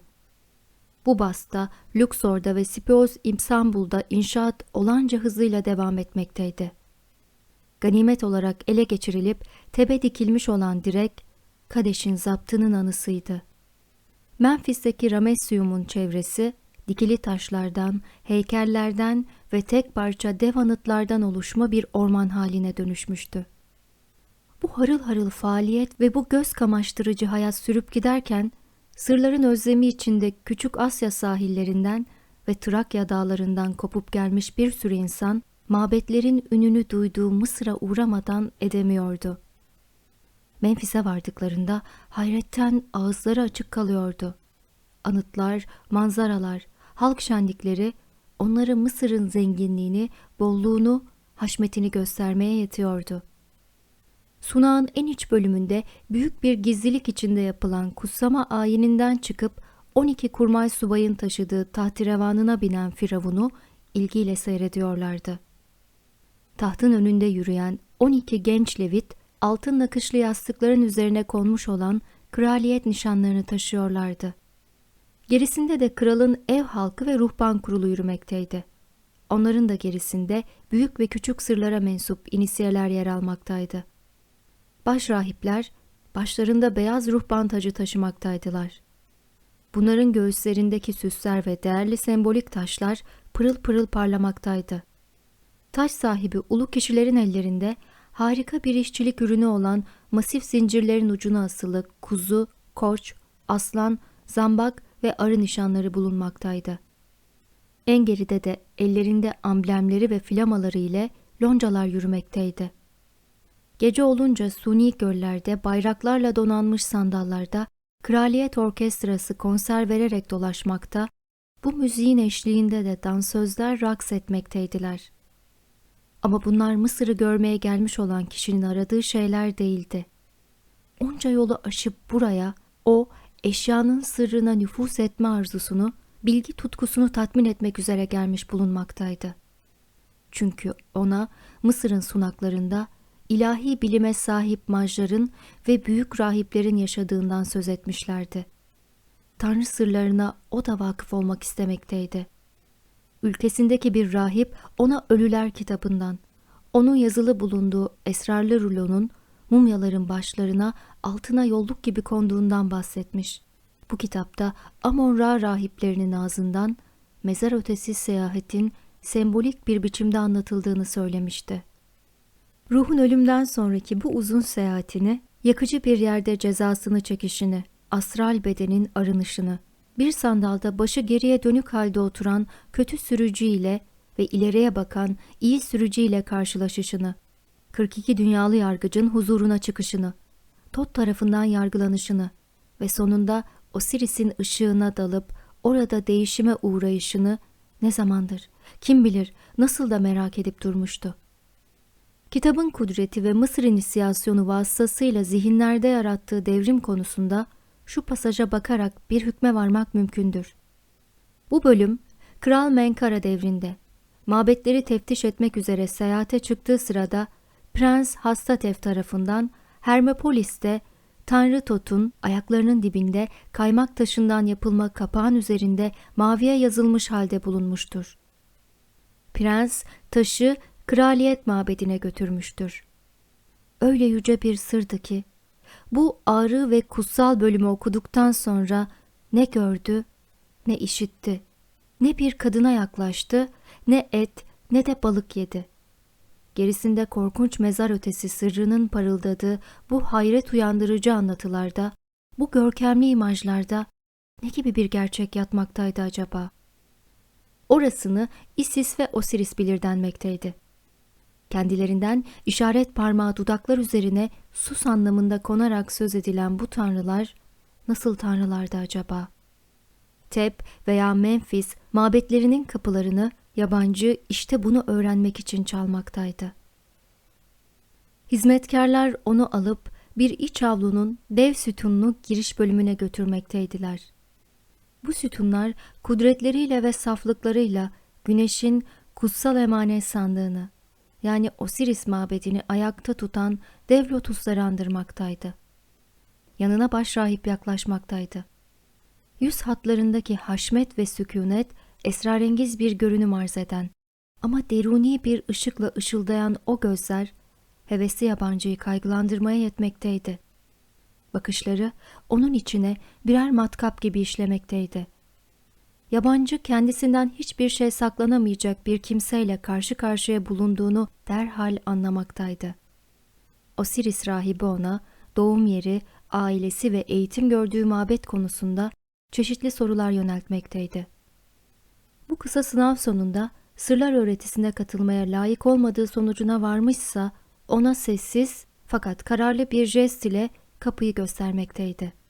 Bu basta, Luxor'da ve Sipioz İstanbul'da inşaat olanca hızıyla devam etmekteydi. Ganimet olarak ele geçirilip tebe dikilmiş olan direk, Kadeş'in zaptının anısıydı. Memphis'teki Ramesyum'un çevresi, dikili taşlardan, heykellerden ve tek parça dev anıtlardan oluşma bir orman haline dönüşmüştü. Bu harıl harıl faaliyet ve bu göz kamaştırıcı hayat sürüp giderken, sırların özlemi içinde küçük Asya sahillerinden ve Trakya dağlarından kopup gelmiş bir sürü insan, mabetlerin ününü duyduğu Mısır'a uğramadan edemiyordu. Memphis'e vardıklarında hayretten ağızları açık kalıyordu. Anıtlar, manzaralar, halk şenlikleri onlara Mısır'ın zenginliğini, bolluğunu, haşmetini göstermeye yetiyordu. Sunağın en iç bölümünde büyük bir gizlilik içinde yapılan kutsama ayininden çıkıp 12 kurmay subayın taşıdığı tahterevanına binen Firavun'u ilgiyle seyrediyorlardı. Tahtın önünde yürüyen 12 genç levit, altın nakışlı yastıkların üzerine konmuş olan kraliyet nişanlarını taşıyorlardı. Gerisinde de kralın ev halkı ve ruhban kurulu yürümekteydi. Onların da gerisinde büyük ve küçük sırlara mensup inisiyeler yer almaktaydı. Baş rahipler başlarında beyaz ruhban tacı taşımaktaydılar. Bunların göğüslerindeki süsler ve değerli sembolik taşlar pırıl pırıl parlamaktaydı. Taş sahibi ulu kişilerin ellerinde harika bir işçilik ürünü olan masif zincirlerin ucuna asılı kuzu, koç, aslan, zambak ve arı nişanları bulunmaktaydı. En geride de ellerinde amblemleri ve flamaları ile loncalar yürümekteydi. Gece olunca suni göllerde bayraklarla donanmış sandallarda kraliyet orkestrası konser vererek dolaşmakta, bu müziğin eşliğinde de dansözler raks etmekteydiler. Ama bunlar Mısır'ı görmeye gelmiş olan kişinin aradığı şeyler değildi. Onca yolu aşıp buraya o eşyanın sırrına nüfus etme arzusunu, bilgi tutkusunu tatmin etmek üzere gelmiş bulunmaktaydı. Çünkü ona Mısır'ın sunaklarında ilahi bilime sahip majların ve büyük rahiplerin yaşadığından söz etmişlerdi. Tanrı sırlarına o da vakıf olmak istemekteydi. Ülkesindeki bir rahip ona Ölüler kitabından, onun yazılı bulunduğu esrarlı rulonun mumyaların başlarına altına yolluk gibi konduğundan bahsetmiş. Bu kitapta Amon-Ra rahiplerinin ağzından mezar ötesi seyahatin sembolik bir biçimde anlatıldığını söylemişti. Ruhun ölümden sonraki bu uzun seyahatini, yakıcı bir yerde cezasını çekişini, astral bedenin arınışını, bir sandalda başı geriye dönük halde oturan kötü sürücü ile ve ileriye bakan iyi sürücü ile karşılaşışını, 42 dünyalı yargıcın huzuruna çıkışını, Tot tarafından yargılanışını ve sonunda Osiris'in ışığına dalıp orada değişime uğrayışını ne zamandır, kim bilir nasıl da merak edip durmuştu. kitabın kudreti ve Mısır inisiyasyonu vasıtasıyla zihinlerde yarattığı devrim konusunda şu pasaja bakarak bir hükme varmak mümkündür. Bu bölüm, Kral Menkara devrinde, mabetleri teftiş etmek üzere seyahate çıktığı sırada Prens Hastatev tarafından Hermopolis'te Tanrı Tot'un ayaklarının dibinde kaymak taşından yapılma kapağın üzerinde maviye yazılmış halde bulunmuştur. Prens taşı kraliyet mabedine götürmüştür. Öyle yüce bir sırdı ki bu ağrı ve kutsal bölümü okuduktan sonra ne gördü ne işitti. Ne bir kadına yaklaştı, ne et, ne de balık yedi. Gerisinde korkunç mezar ötesi sırrının parıldadığı bu hayret uyandırıcı anlatılarda, bu görkemli imajlarda ne gibi bir gerçek yatmaktaydı acaba? Orasını Isis ve Osiris bilir denmekteydi. Kendilerinden işaret parmağı dudaklar üzerine sus anlamında konarak söz edilen bu tanrılar nasıl tanrılardı acaba? Tep veya Memphis mabetlerinin kapılarını yabancı işte bunu öğrenmek için çalmaktaydı. Hizmetkarlar onu alıp bir iç avlunun dev sütunlu giriş bölümüne götürmekteydiler. Bu sütunlar kudretleriyle ve saflıklarıyla güneşin kutsal emanet sandığını yani Osiris mabedini ayakta tutan dev lotusları andırmaktaydı. Yanına başrahip yaklaşmaktaydı. Yüz hatlarındaki haşmet ve sükunet esrarengiz bir görünüm arz eden ama deruni bir ışıkla ışıldayan o gözler hevesli yabancıyı kaygılandırmaya yetmekteydi. Bakışları onun içine birer matkap gibi işlemekteydi. Yabancı kendisinden hiçbir şey saklanamayacak bir kimseyle karşı karşıya bulunduğunu derhal anlamaktaydı. Osiris rahibi ona doğum yeri, ailesi ve eğitim gördüğü mabet konusunda çeşitli sorular yöneltmekteydi. Bu kısa sınav sonunda sırlar öğretisine katılmaya layık olmadığı sonucuna varmışsa ona sessiz fakat kararlı bir jest ile kapıyı göstermekteydi.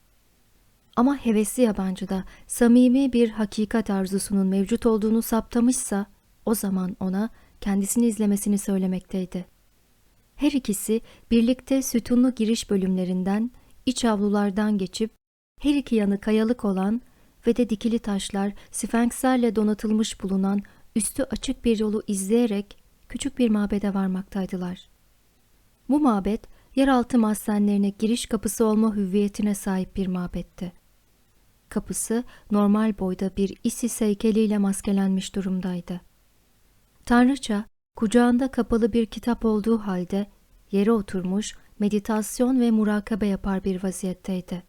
Ama hevesli yabancıda samimi bir hakikat arzusunun mevcut olduğunu saptamışsa o zaman ona kendisini izlemesini söylemekteydi. Her ikisi birlikte sütunlu giriş bölümlerinden, iç avlulardan geçip her iki yanı kayalık olan ve de dikili taşlar sfenkslerle donatılmış bulunan üstü açık bir yolu izleyerek küçük bir mabede varmaktaydılar. Bu mabet yeraltı mahzenlerine giriş kapısı olma hüviyetine sahip bir mabetti. Kapısı normal boyda bir Isis heykeliyle maskelenmiş durumdaydı. Tanrıça kucağında kapalı bir kitap olduğu halde yere oturmuş meditasyon ve murakabe yapar bir vaziyetteydi.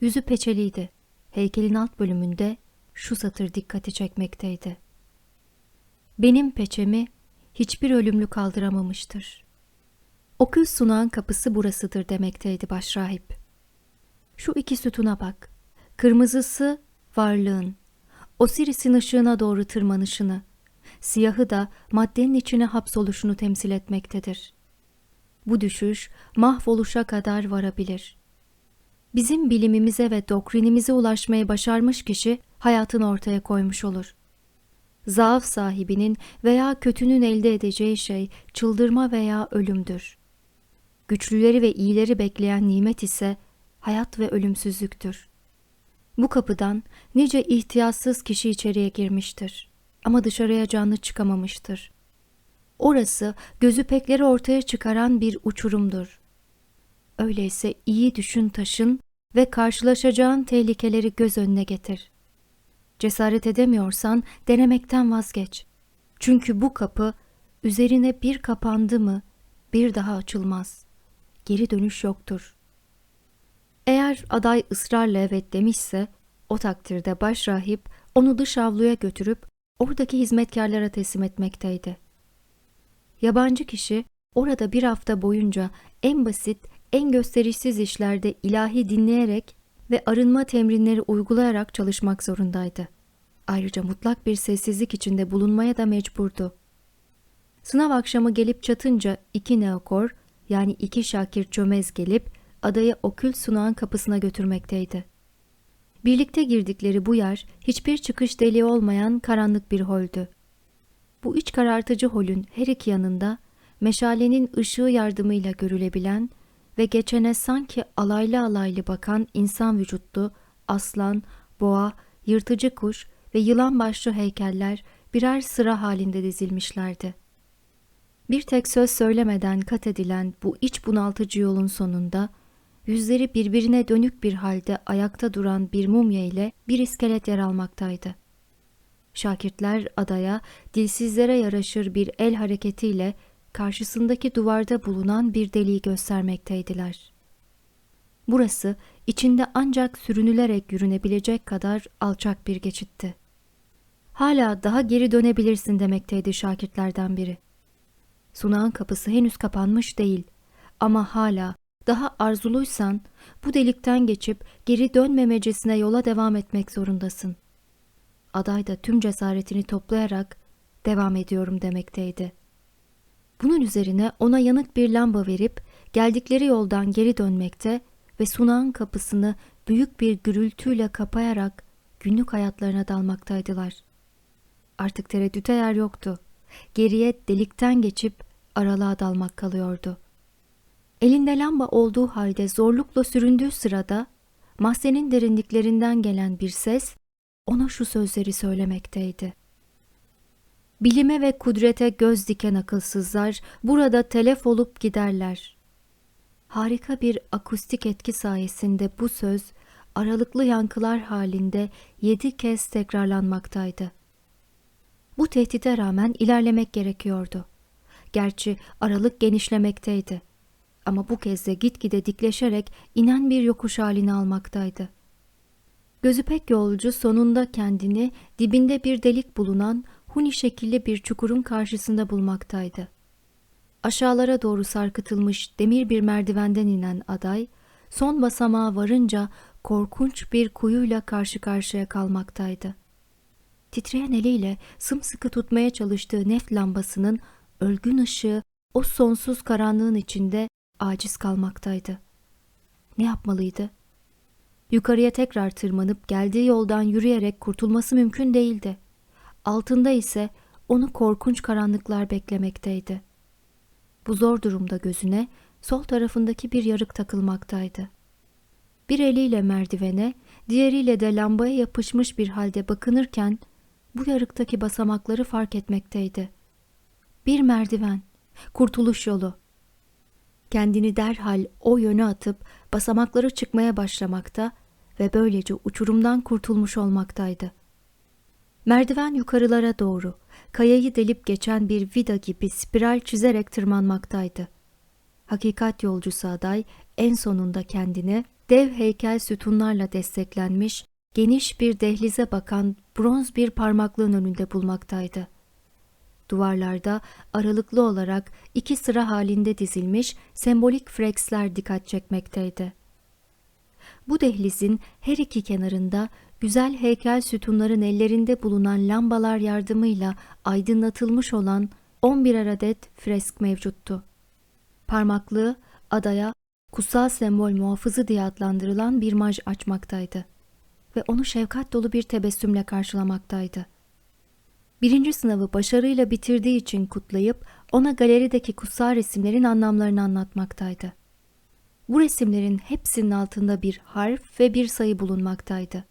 Yüzü peçeliydi. Heykelin alt bölümünde şu satır dikkati çekmekteydi. Benim peçemi hiçbir ölümlü kaldıramamıştır. Okul sunan kapısı burasıdır demekteydi başrahip. Şu iki sütuna bak. Kırmızısı varlığın, Osiris'in ışığına doğru tırmanışını, siyahı da maddenin içine hapsoluşunu temsil etmektedir. Bu düşüş mahvoluşa kadar varabilir. Bizim bilimimize ve doktrinimize ulaşmayı başarmış kişi hayatını ortaya koymuş olur. Zaaf sahibinin veya kötünün elde edeceği şey çıldırma veya ölümdür. Güçlüleri ve iyileri bekleyen nimet ise hayat ve ölümsüzlüktür. Bu kapıdan nice ihtiyatsız kişi içeriye girmiştir ama dışarıya canlı çıkamamıştır. Orası gözü pekleri ortaya çıkaran bir uçurumdur. Öyleyse iyi düşün taşın ve karşılaşacağın tehlikeleri göz önüne getir. Cesaret edemiyorsan denemekten vazgeç. Çünkü bu kapı üzerine bir kapandı mı bir daha açılmaz. Geri dönüş yoktur. Eğer aday ısrarla evet demişse o takdirde başrahip onu dış avluya götürüp oradaki hizmetkarlara teslim etmekteydi. Yabancı kişi orada bir hafta boyunca en basit, en gösterişsiz işlerde ilahi dinleyerek ve arınma temrinleri uygulayarak çalışmak zorundaydı. Ayrıca mutlak bir sessizlik içinde bulunmaya da mecburdu. Sınav akşamı gelip çatınca iki neokor yani iki şakir çömez gelip adayı okült sunağın kapısına götürmekteydi. Birlikte girdikleri bu yer hiçbir çıkış deliği olmayan karanlık bir holdü. Bu iç karartıcı holün her iki yanında meşalenin ışığı yardımıyla görülebilen ve geçene sanki alaylı alaylı bakan insan vücutlu, aslan, boğa, yırtıcı kuş ve yılan başlı heykeller birer sıra halinde dizilmişlerdi. Bir tek söz söylemeden kat edilen bu iç bunaltıcı yolun sonunda yüzleri birbirine dönük bir halde ayakta duran bir mumya ile bir iskelet yer almaktaydı. Şakirtler adaya dilsizlere yaraşır bir el hareketiyle karşısındaki duvarda bulunan bir deliği göstermekteydiler. Burası içinde ancak sürünülerek yürünebilecek kadar alçak bir geçitti. Hala daha geri dönebilirsin demekteydi şakirtlerden biri. Sunağın kapısı henüz kapanmış değil ama hala daha arzuluysan bu delikten geçip geri dönmemecesine yola devam etmek zorundasın. Aday da tüm cesaretini toplayarak devam ediyorum demekteydi. Bunun üzerine ona yanık bir lamba verip geldikleri yoldan geri dönmekte ve sunağın kapısını büyük bir gürültüyle kapayarak günlük hayatlarına dalmaktaydılar. Artık tereddüte yer yoktu. Geriye delikten geçip aralığa dalmak kalıyordu. Elinde lamba olduğu halde zorlukla süründüğü sırada mahzenin derinliklerinden gelen bir ses ona şu sözleri söylemekteydi. Bilime ve kudrete göz diken akılsızlar burada telef olup giderler. Harika bir akustik etki sayesinde bu söz aralıklı yankılar halinde yedi kez tekrarlanmaktaydı. Bu tehdide rağmen ilerlemek gerekiyordu. Gerçi aralık genişlemekteydi. Ama bu kez de gitgide dikleşerek inen bir yokuş halini almaktaydı. Gözü pek yolcu sonunda kendini dibinde bir delik bulunan huni şekilli bir çukurun karşısında bulmaktaydı. Aşağılara doğru sarkıtılmış demir bir merdivenden inen aday, son basamağa varınca korkunç bir kuyuyla karşı karşıya kalmaktaydı. Titreyen eliyle sımsıkı tutmaya çalıştığı neft lambasının ölgün ışığı o sonsuz karanlığın içinde aciz kalmaktaydı. Ne yapmalıydı? Yukarıya tekrar tırmanıp geldiği yoldan yürüyerek kurtulması mümkün değildi. Altında ise onu korkunç karanlıklar beklemekteydi. Bu zor durumda gözüne sol tarafındaki bir yarık takılmaktaydı. Bir eliyle merdivene, diğeriyle de lambaya yapışmış bir halde bakınırken bu yarıktaki basamakları fark etmekteydi. Bir merdiven, kurtuluş yolu. Kendini derhal o yöne atıp basamakları çıkmaya başlamakta ve böylece uçurumdan kurtulmuş olmaktaydı. Merdiven yukarılara doğru, kayayı delip geçen bir vida gibi spiral çizerek tırmanmaktaydı. Hakikat yolcusu aday en sonunda kendini dev heykel sütunlarla desteklenmiş geniş bir dehlize bakan bronz bir parmaklığın önünde bulmaktaydı. Duvarlarda aralıklı olarak iki sıra halinde dizilmiş sembolik freksler dikkat çekmekteydi. Bu dehlizin her iki kenarında güzel heykel sütunların ellerinde bulunan lambalar yardımıyla aydınlatılmış olan 11 adet fresk mevcuttu. Parmaklığı adaya kutsal sembol muhafızı diye adlandırılan bir maj açmaktaydı ve onu şefkat dolu bir tebessümle karşılamaktaydı. Birinci sınavı başarıyla bitirdiği için kutlayıp ona galerideki kutsal resimlerin anlamlarını anlatmaktaydı. Bu resimlerin hepsinin altında bir harf ve bir sayı bulunmaktaydı.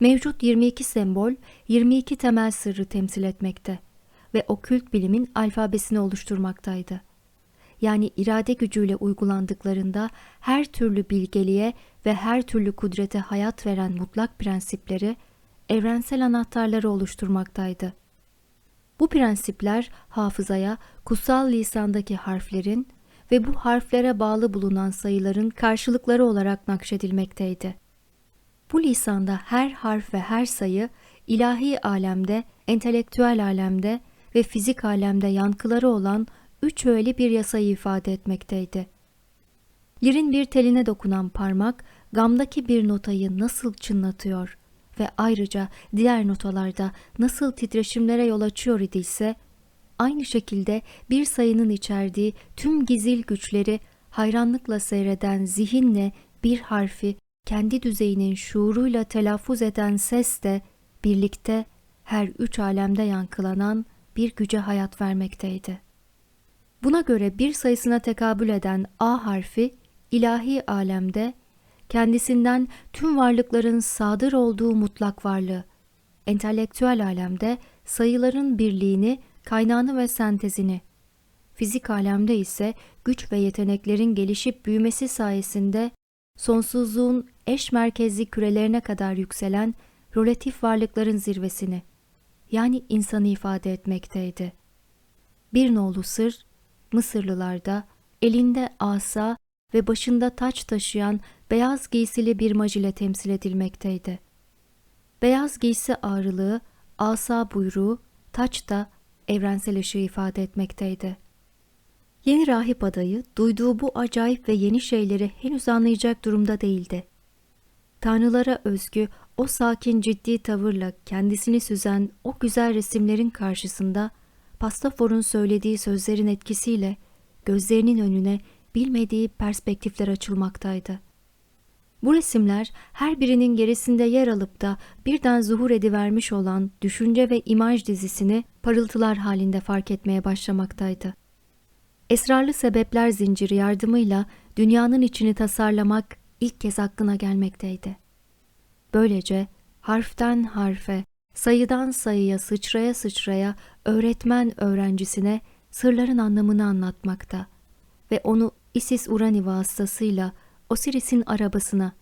Mevcut 22 sembol 22 temel sırrı temsil etmekte ve okült bilimin alfabesini oluşturmaktaydı. Yani irade gücüyle uygulandıklarında her türlü bilgeliğe ve her türlü kudrete hayat veren mutlak prensipleri evrensel anahtarları oluşturmaktaydı. Bu prensipler hafızaya kutsal lisandaki harflerin ve bu harflere bağlı bulunan sayıların karşılıkları olarak nakşedilmekteydi. Bu lisanda her harf ve her sayı ilahi alemde, entelektüel alemde ve fizik alemde yankıları olan üç öğeli bir yasayı ifade etmekteydi. Lirin bir teline dokunan parmak, gamdaki bir notayı nasıl çınlatıyor ve ayrıca diğer notalarda nasıl titreşimlere yol açıyor idiyse, aynı şekilde bir sayının içerdiği tüm gizil güçleri hayranlıkla seyreden zihinle bir harfi kendi düzeyinin şuuruyla telaffuz eden ses de birlikte her üç alemde yankılanan bir güce hayat vermekteydi. Buna göre bir sayısına tekabül eden A harfi ilahi alemde kendisinden tüm varlıkların sadır olduğu mutlak varlığı, entelektüel alemde sayıların birliğini, kaynağını ve sentezini, fizik alemde ise güç ve yeteneklerin gelişip büyümesi sayesinde sonsuzluğun eş merkezli kürelerine kadar yükselen relatif varlıkların zirvesini, yani insanı ifade etmekteydi. Bir nolu sır, Mısırlılarda elinde asa ve başında taç taşıyan beyaz giysili bir maj ile temsil edilmekteydi. Beyaz giysi ağırlığı, asa buyruğu, taç da evrensel ışığı ifade etmekteydi. Yeni rahip adayı duyduğu bu acayip ve yeni şeyleri henüz anlayacak durumda değildi. Tanrılara özgü o sakin ciddi tavırla kendisini süzen o güzel resimlerin karşısında Pastafor'un söylediği sözlerin etkisiyle gözlerinin önüne bilmediği perspektifler açılmaktaydı. Bu resimler her birinin gerisinde yer alıp da birden zuhur edivermiş olan düşünce ve imaj dizisini parıltılar halinde fark etmeye başlamaktaydı. Esrarlı sebepler zinciri yardımıyla dünyanın içini tasarlamak ilk kez aklına gelmekteydi. Böylece harften harfe, sayıdan sayıya sıçraya sıçraya öğretmen öğrencisine sırların anlamını anlatmakta ve onu Isis Urani vasıtasıyla Osiris'in arabasına,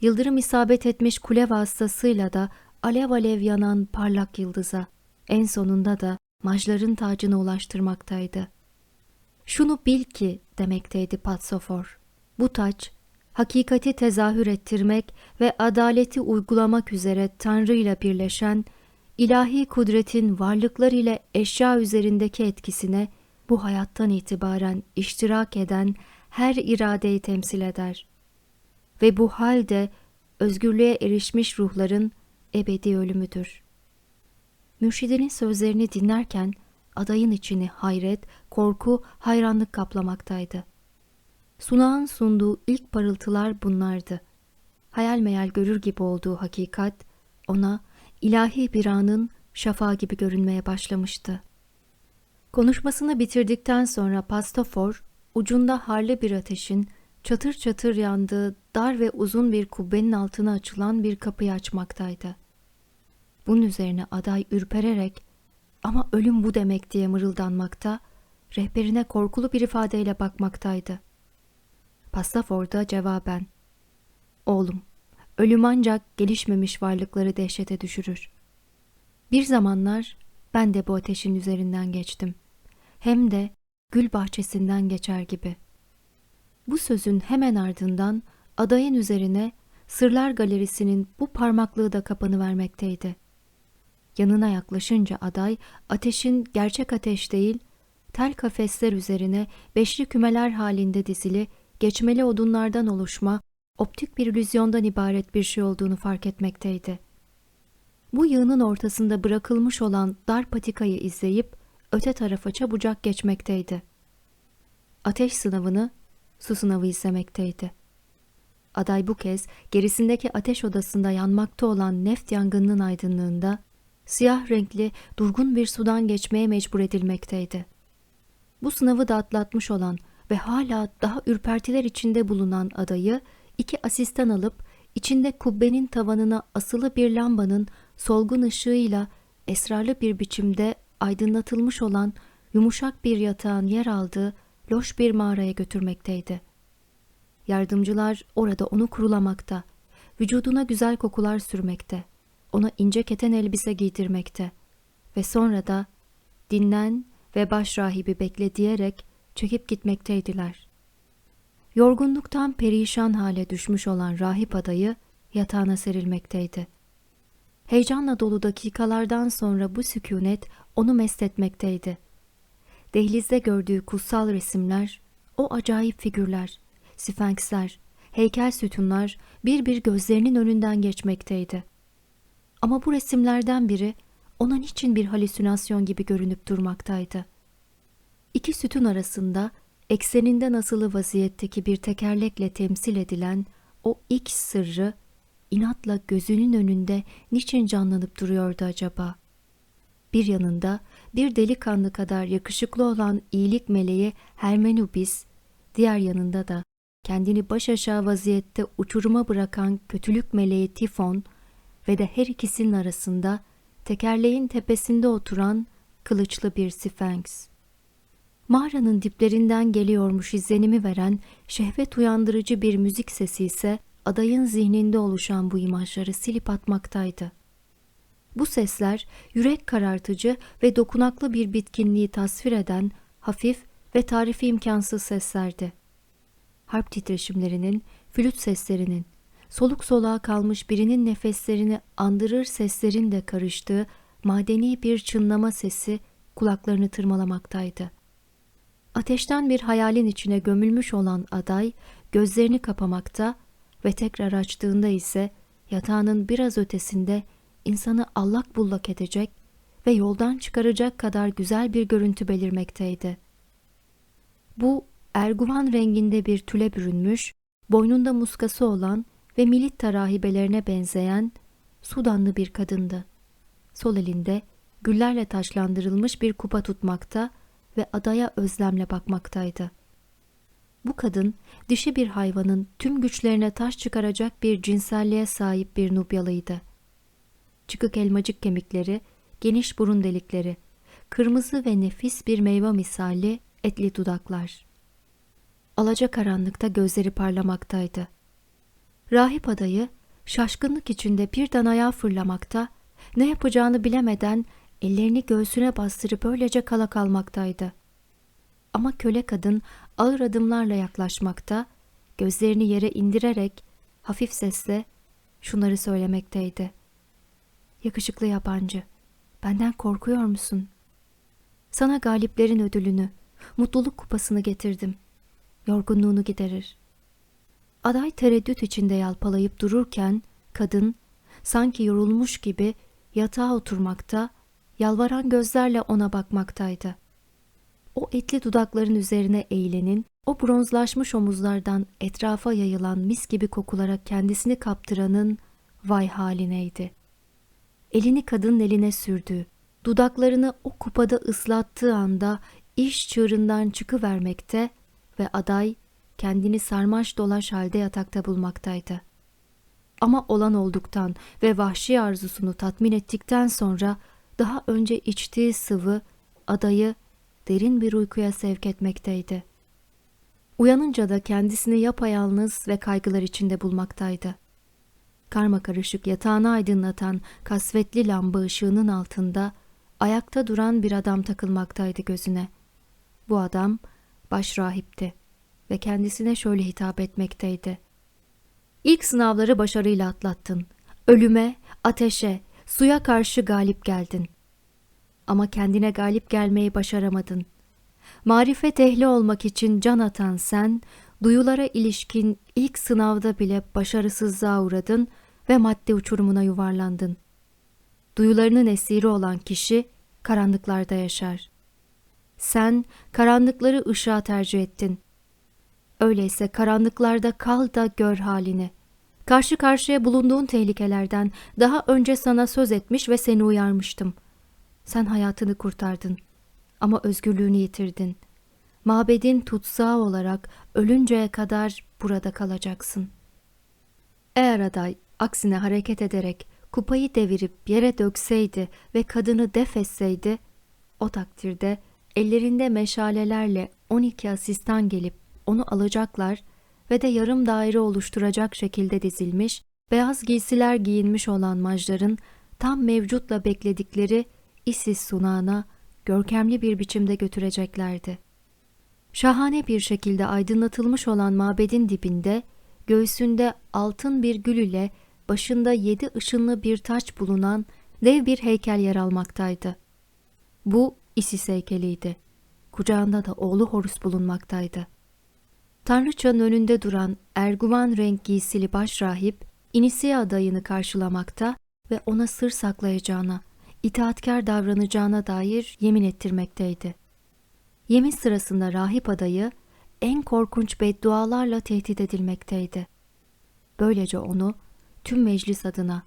yıldırım isabet etmiş kule vasıtasıyla da alev alev yanan parlak yıldıza, en sonunda da majların tacına ulaştırmaktaydı. Şunu bil ki demekteydi Patsofor. Bu taç, hakikati tezahür ettirmek ve adaleti uygulamak üzere Tanrı ile birleşen, ilahi kudretin varlıklar ile eşya üzerindeki etkisine bu hayattan itibaren iştirak eden her iradeyi temsil eder. Ve bu halde özgürlüğe erişmiş ruhların ebedi ölümüdür. Mürşidinin sözlerini dinlerken adayın içini hayret, korku, hayranlık kaplamaktaydı. Sunağın sunduğu ilk parıltılar bunlardı. Hayal meyal görür gibi olduğu hakikat ona ilahi bir anın şafağı gibi görünmeye başlamıştı. Konuşmasını bitirdikten sonra Pastafor, ucunda harlı bir ateşin çatır çatır yandığı dar ve uzun bir kubbenin altına açılan bir kapıyı açmaktaydı. Bunun üzerine aday ürpererek ama ölüm bu demek diye mırıldanmakta, rehberine korkulu bir ifadeyle bakmaktaydı. Pastafor da cevaben, Oğlum, ölüm ancak gelişmemiş varlıkları dehşete düşürür. Bir zamanlar ben de bu ateşin üzerinden geçtim. Hem de gül bahçesinden geçer gibi. Bu sözün hemen ardından adayın üzerine Sırlar Galerisi'nin bu parmaklığı da kapanı vermekteydi. Yanına yaklaşınca aday ateşin gerçek ateş değil, tel kafesler üzerine beşli kümeler halinde dizili, geçmeli odunlardan oluşma, optik bir illüzyondan ibaret bir şey olduğunu fark etmekteydi. Bu yığının ortasında bırakılmış olan dar patikayı izleyip öte tarafa çabucak geçmekteydi. Ateş sınavını su sınavı izlemekteydi. Aday bu kez gerisindeki ateş odasında yanmakta olan neft yangınının aydınlığında siyah renkli durgun bir sudan geçmeye mecbur edilmekteydi. Bu sınavı da atlatmış olan ve hala daha ürpertiler içinde bulunan adayı iki asistan alıp içinde kubbenin tavanına asılı bir lambanın solgun ışığıyla esrarlı bir biçimde aydınlatılmış olan yumuşak bir yatağın yer aldığı loş bir mağaraya götürmekteydi. Yardımcılar orada onu kurulamakta, vücuduna güzel kokular sürmekte, ona ince keten elbise giydirmekte ve sonra da dinlen ve baş rahibi bekle diyerek çekip gitmekteydiler. Yorgunluktan perişan hale düşmüş olan rahip adayı yatağına serilmekteydi. Heyecanla dolu dakikalardan sonra bu sükunet onu mest etmekteydi. Dehlizde gördüğü kutsal resimler, o acayip figürler, sfenksler, heykel sütunlar bir bir gözlerinin önünden geçmekteydi. Ama bu resimlerden biri ona niçin bir halüsinasyon gibi görünüp durmaktaydı. İki sütun arasında ekseninden asılı vaziyetteki bir tekerlekle temsil edilen o X sırrı inatla gözünün önünde niçin canlanıp duruyordu acaba? Bir yanında bir delikanlı kadar yakışıklı olan iyilik meleği Hermenubis, diğer yanında da kendini baş aşağı vaziyette uçuruma bırakan kötülük meleği Tifon ve de her ikisinin arasında tekerleğin tepesinde oturan kılıçlı bir Sphinx. Mağaranın diplerinden geliyormuş izlenimi veren şehvet uyandırıcı bir müzik sesi ise adayın zihninde oluşan bu imajları silip atmaktaydı. Bu sesler yürek karartıcı ve dokunaklı bir bitkinliği tasvir eden hafif ve tarifi imkansız seslerdi. Harp titreşimlerinin, flüt seslerinin, soluk soluğa kalmış birinin nefeslerini andırır seslerin de karıştığı madeni bir çınlama sesi kulaklarını tırmalamaktaydı. Ateşten bir hayalin içine gömülmüş olan aday gözlerini kapamakta ve tekrar açtığında ise yatağının biraz ötesinde insanı allak bullak edecek ve yoldan çıkaracak kadar güzel bir görüntü belirmekteydi. Bu erguvan renginde bir tüle bürünmüş, boynunda muskası olan ve milit tarahibelerine benzeyen Sudanlı bir kadındı. Sol elinde güllerle taşlandırılmış bir kupa tutmakta ve adaya özlemle bakmaktaydı. Bu kadın dişi bir hayvanın tüm güçlerine taş çıkaracak bir cinselliğe sahip bir Nubyalıydı. Çıkık elmacık kemikleri, geniş burun delikleri, kırmızı ve nefis bir meyve misali etli dudaklar. Alaca karanlıkta gözleri parlamaktaydı. Rahip adayı şaşkınlık içinde birden ayağa fırlamakta, ne yapacağını bilemeden ellerini göğsüne bastırıp öylece kala kalmaktaydı. Ama köle kadın ağır adımlarla yaklaşmakta, gözlerini yere indirerek hafif sesle şunları söylemekteydi. Yakışıklı yabancı, benden korkuyor musun? Sana galiplerin ödülünü, mutluluk kupasını getirdim. Yorgunluğunu giderir. Aday tereddüt içinde yalpalayıp dururken kadın sanki yorulmuş gibi yatağa oturmakta, yalvaran gözlerle ona bakmaktaydı. O etli dudakların üzerine eğilenin, o bronzlaşmış omuzlardan etrafa yayılan mis gibi kokulara kendisini kaptıranın vay halineydi. Elini kadının eline sürdü. Dudaklarını o kupada ıslattığı anda iş çığırından çıkıvermekte ve aday kendini sarmaş dolaş halde yatakta bulmaktaydı. Ama olan olduktan ve vahşi arzusunu tatmin ettikten sonra daha önce içtiği sıvı adayı derin bir uykuya sevk etmekteydi. Uyanınca da kendisini yapayalnız ve kaygılar içinde bulmaktaydı. Karma karışık yatağını aydınlatan kasvetli lamba ışığının altında ayakta duran bir adam takılmaktaydı gözüne. Bu adam baş rahipti ve kendisine şöyle hitap etmekteydi. İlk sınavları başarıyla atlattın. Ölüme, ateşe, suya karşı galip geldin. Ama kendine galip gelmeyi başaramadın. Marifet ehli olmak için can atan sen, duyulara ilişkin ilk sınavda bile başarısızlığa uğradın ve madde uçurumuna yuvarlandın. Duyularının esiri olan kişi karanlıklarda yaşar. Sen karanlıkları ışığa tercih ettin. Öyleyse karanlıklarda kal da gör halini. Karşı karşıya bulunduğun tehlikelerden daha önce sana söz etmiş ve seni uyarmıştım. Sen hayatını kurtardın ama özgürlüğünü yitirdin. Mabedin tutsağı olarak ölünceye kadar burada kalacaksın. Eğer aday aksine hareket ederek kupayı devirip yere dökseydi ve kadını def etseydi, o takdirde ellerinde meşalelerle 12 asistan gelip onu alacaklar ve de yarım daire oluşturacak şekilde dizilmiş, beyaz giysiler giyinmiş olan majların tam mevcutla bekledikleri Isis sunağına görkemli bir biçimde götüreceklerdi. Şahane bir şekilde aydınlatılmış olan mabedin dibinde, göğsünde altın bir gül ile başında yedi ışınlı bir taç bulunan dev bir heykel yer almaktaydı. Bu Isis heykeliydi. Kucağında da oğlu Horus bulunmaktaydı. Tanrıçanın önünde duran erguvan renk giysili başrahip, İnisiye adayını karşılamakta ve ona sır saklayacağına, itaatkar davranacağına dair yemin ettirmekteydi. Yemin sırasında rahip adayı en korkunç beddualarla tehdit edilmekteydi. Böylece onu tüm meclis adına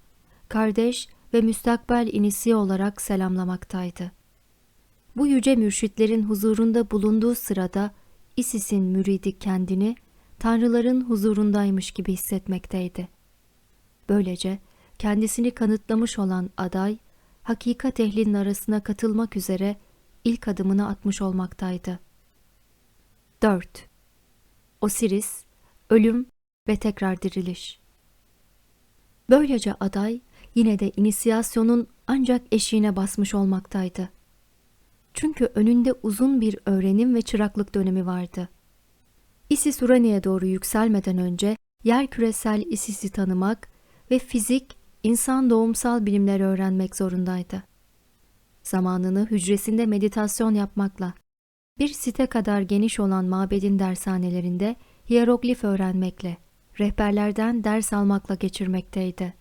kardeş ve müstakbel inisiye olarak selamlamaktaydı. Bu yüce mürşitlerin huzurunda bulunduğu sırada Isis'in müridi kendini tanrıların huzurundaymış gibi hissetmekteydi. Böylece kendisini kanıtlamış olan aday, hakikat ehlinin arasına katılmak üzere ilk adımını atmış olmaktaydı. 4. Osiris, ölüm ve tekrar diriliş. Böylece aday yine de inisiyasyonun ancak eşiğine basmış olmaktaydı. Çünkü önünde uzun bir öğrenim ve çıraklık dönemi vardı. Isis Urani'ye doğru yükselmeden önce yer küresel Isis'i tanımak ve fizik, insan doğumsal bilimleri öğrenmek zorundaydı. Zamanını hücresinde meditasyon yapmakla, bir site kadar geniş olan mabedin dershanelerinde hieroglif öğrenmekle, rehberlerden ders almakla geçirmekteydi.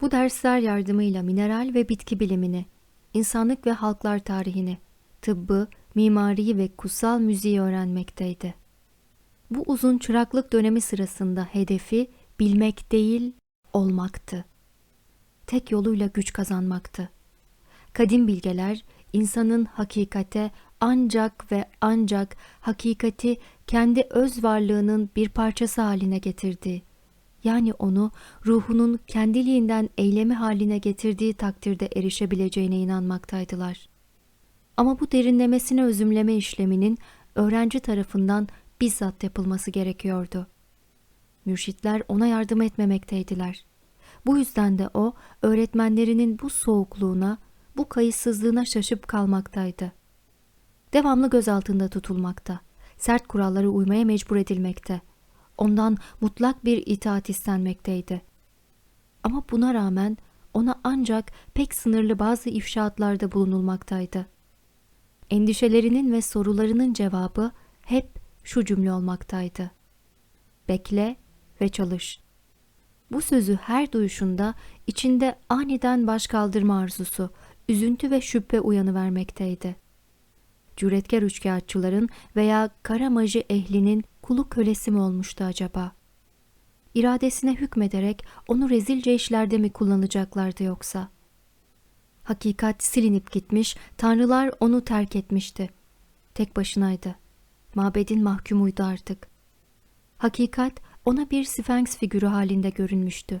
Bu dersler yardımıyla mineral ve bitki bilimini, insanlık ve halklar tarihini, tıbbı, mimariyi ve kutsal müziği öğrenmekteydi. Bu uzun çıraklık dönemi sırasında hedefi bilmek değil, olmaktı. Tek yoluyla güç kazanmaktı. Kadim bilgeler insanın hakikate ancak ve ancak hakikati kendi öz varlığının bir parçası haline getirdi. Yani onu ruhunun kendiliğinden eylemi haline getirdiği takdirde erişebileceğine inanmaktaydılar. Ama bu derinlemesine özümleme işleminin öğrenci tarafından bizzat yapılması gerekiyordu. Mürşitler ona yardım etmemekteydiler. Bu yüzden de o öğretmenlerinin bu soğukluğuna, bu kayıtsızlığına şaşıp kalmaktaydı. Devamlı gözaltında tutulmakta, sert kurallara uymaya mecbur edilmekte. Ondan mutlak bir itaat istenmekteydi. Ama buna rağmen ona ancak pek sınırlı bazı ifşaatlarda bulunulmaktaydı. Endişelerinin ve sorularının cevabı hep şu cümle olmaktaydı. Bekle ve çalış. Bu sözü her duyuşunda içinde aniden baş kaldırma arzusu, üzüntü ve şüphe uyanı vermekteydi. Cüretkar üçkağıtçıların veya kara maji ehlinin kulu kölesi mi olmuştu acaba? İradesine hükmederek onu rezilce işlerde mi kullanacaklardı yoksa? Hakikat silinip gitmiş, tanrılar onu terk etmişti. Tek başınaydı. Mabedin mahkumuydu artık. Hakikat ona bir Sphinx figürü halinde görünmüştü.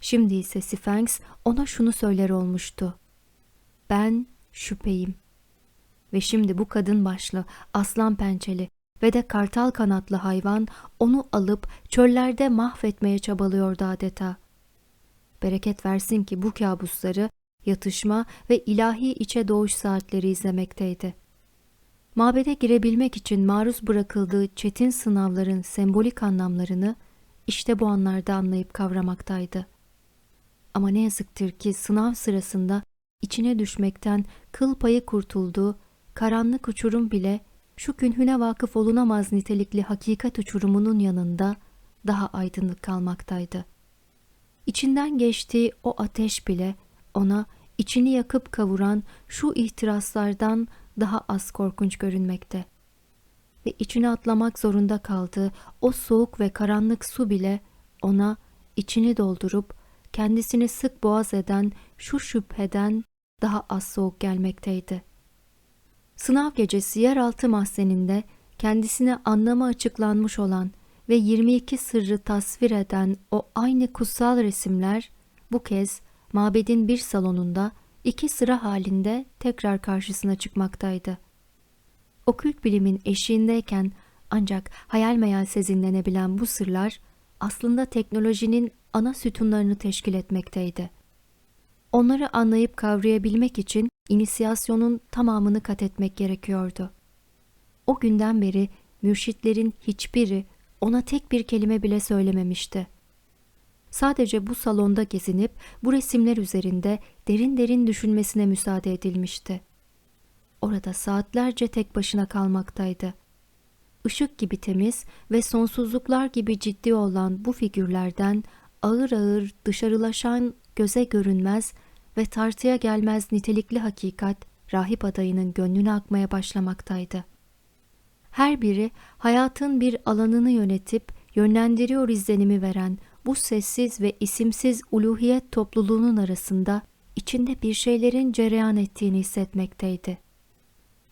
Şimdi ise Sphinx ona şunu söyler olmuştu. Ben şüpheyim. Ve şimdi bu kadın başlı, aslan pençeli ve de kartal kanatlı hayvan onu alıp çöllerde mahvetmeye çabalıyordu adeta. Bereket versin ki bu kabusları yatışma ve ilahi içe doğuş saatleri izlemekteydi. Mabede girebilmek için maruz bırakıldığı çetin sınavların sembolik anlamlarını işte bu anlarda anlayıp kavramaktaydı. Ama ne yazıktır ki sınav sırasında içine düşmekten kıl payı kurtulduğu karanlık uçurum bile şu künhüne vakıf olunamaz nitelikli hakikat uçurumunun yanında daha aydınlık kalmaktaydı. İçinden geçtiği o ateş bile ona içini yakıp kavuran şu ihtiraslardan daha az korkunç görünmekte. Ve içine atlamak zorunda kaldığı o soğuk ve karanlık su bile ona içini doldurup kendisini sık boğaz eden şu şüpheden daha az soğuk gelmekteydi. Sınav gecesi yeraltı mahzeninde kendisine anlamı açıklanmış olan ve 22 sırrı tasvir eden o aynı kutsal resimler bu kez mabedin bir salonunda iki sıra halinde tekrar karşısına çıkmaktaydı. Okült bilimin eşiğindeyken ancak hayal meyal sezinlenebilen bu sırlar aslında teknolojinin ana sütunlarını teşkil etmekteydi. Onları anlayıp kavrayabilmek için inisiyasyonun tamamını kat etmek gerekiyordu. O günden beri mürşitlerin hiçbiri ona tek bir kelime bile söylememişti. Sadece bu salonda gezinip bu resimler üzerinde derin derin düşünmesine müsaade edilmişti. Orada saatlerce tek başına kalmaktaydı. Işık gibi temiz ve sonsuzluklar gibi ciddi olan bu figürlerden ağır ağır dışarılaşan göze görünmez ve tartıya gelmez nitelikli hakikat rahip adayının gönlüne akmaya başlamaktaydı. Her biri hayatın bir alanını yönetip yönlendiriyor izlenimi veren bu sessiz ve isimsiz uluhiyet topluluğunun arasında içinde bir şeylerin cereyan ettiğini hissetmekteydi.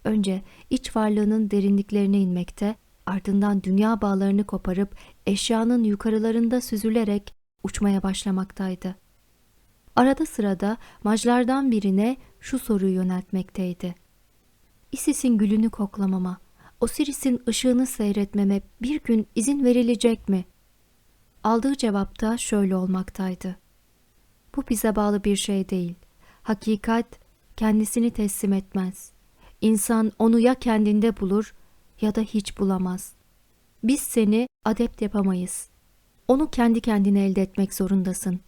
önce iç varlığının derinliklerine inmekte, ardından dünya bağlarını koparıp eşyanın yukarılarında süzülerek uçmaya başlamaktaydı. Arada sırada maclardan birine şu soruyu yöneltmekteydi. Isis'in gülünü koklamama, Osiris'in ışığını seyretmeme bir gün izin verilecek mi? Aldığı cevapta şöyle olmaktaydı. Bu bize bağlı bir şey değil. Hakikat kendisini teslim etmez. İnsan onu ya kendinde bulur ya da hiç bulamaz. Biz seni adept yapamayız. Onu kendi kendine elde etmek zorundasın.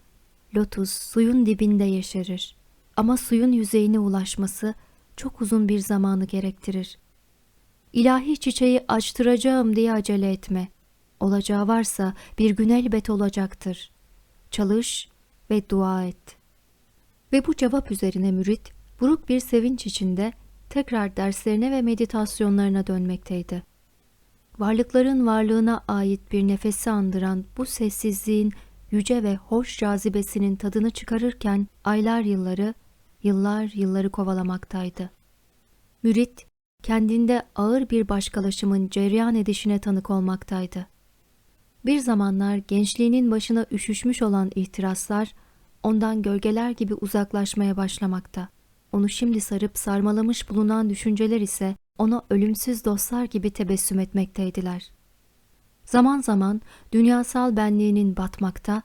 Lotus suyun dibinde yeşerir. Ama suyun yüzeyine ulaşması çok uzun bir zamanı gerektirir. İlahi çiçeği açtıracağım diye acele etme. Olacağı varsa bir gün elbet olacaktır. Çalış ve dua et. Ve bu cevap üzerine mürit, buruk bir sevinç içinde tekrar derslerine ve meditasyonlarına dönmekteydi. Varlıkların varlığına ait bir nefesi andıran bu sessizliğin yüce ve hoş cazibesinin tadını çıkarırken aylar yılları, yıllar yılları kovalamaktaydı. Mürit, kendinde ağır bir başkalaşımın cereyan edişine tanık olmaktaydı. Bir zamanlar gençliğinin başına üşüşmüş olan ihtiraslar, ondan gölgeler gibi uzaklaşmaya başlamakta. Onu şimdi sarıp sarmalamış bulunan düşünceler ise ona ölümsüz dostlar gibi tebessüm etmekteydiler. Zaman zaman dünyasal benliğinin batmakta,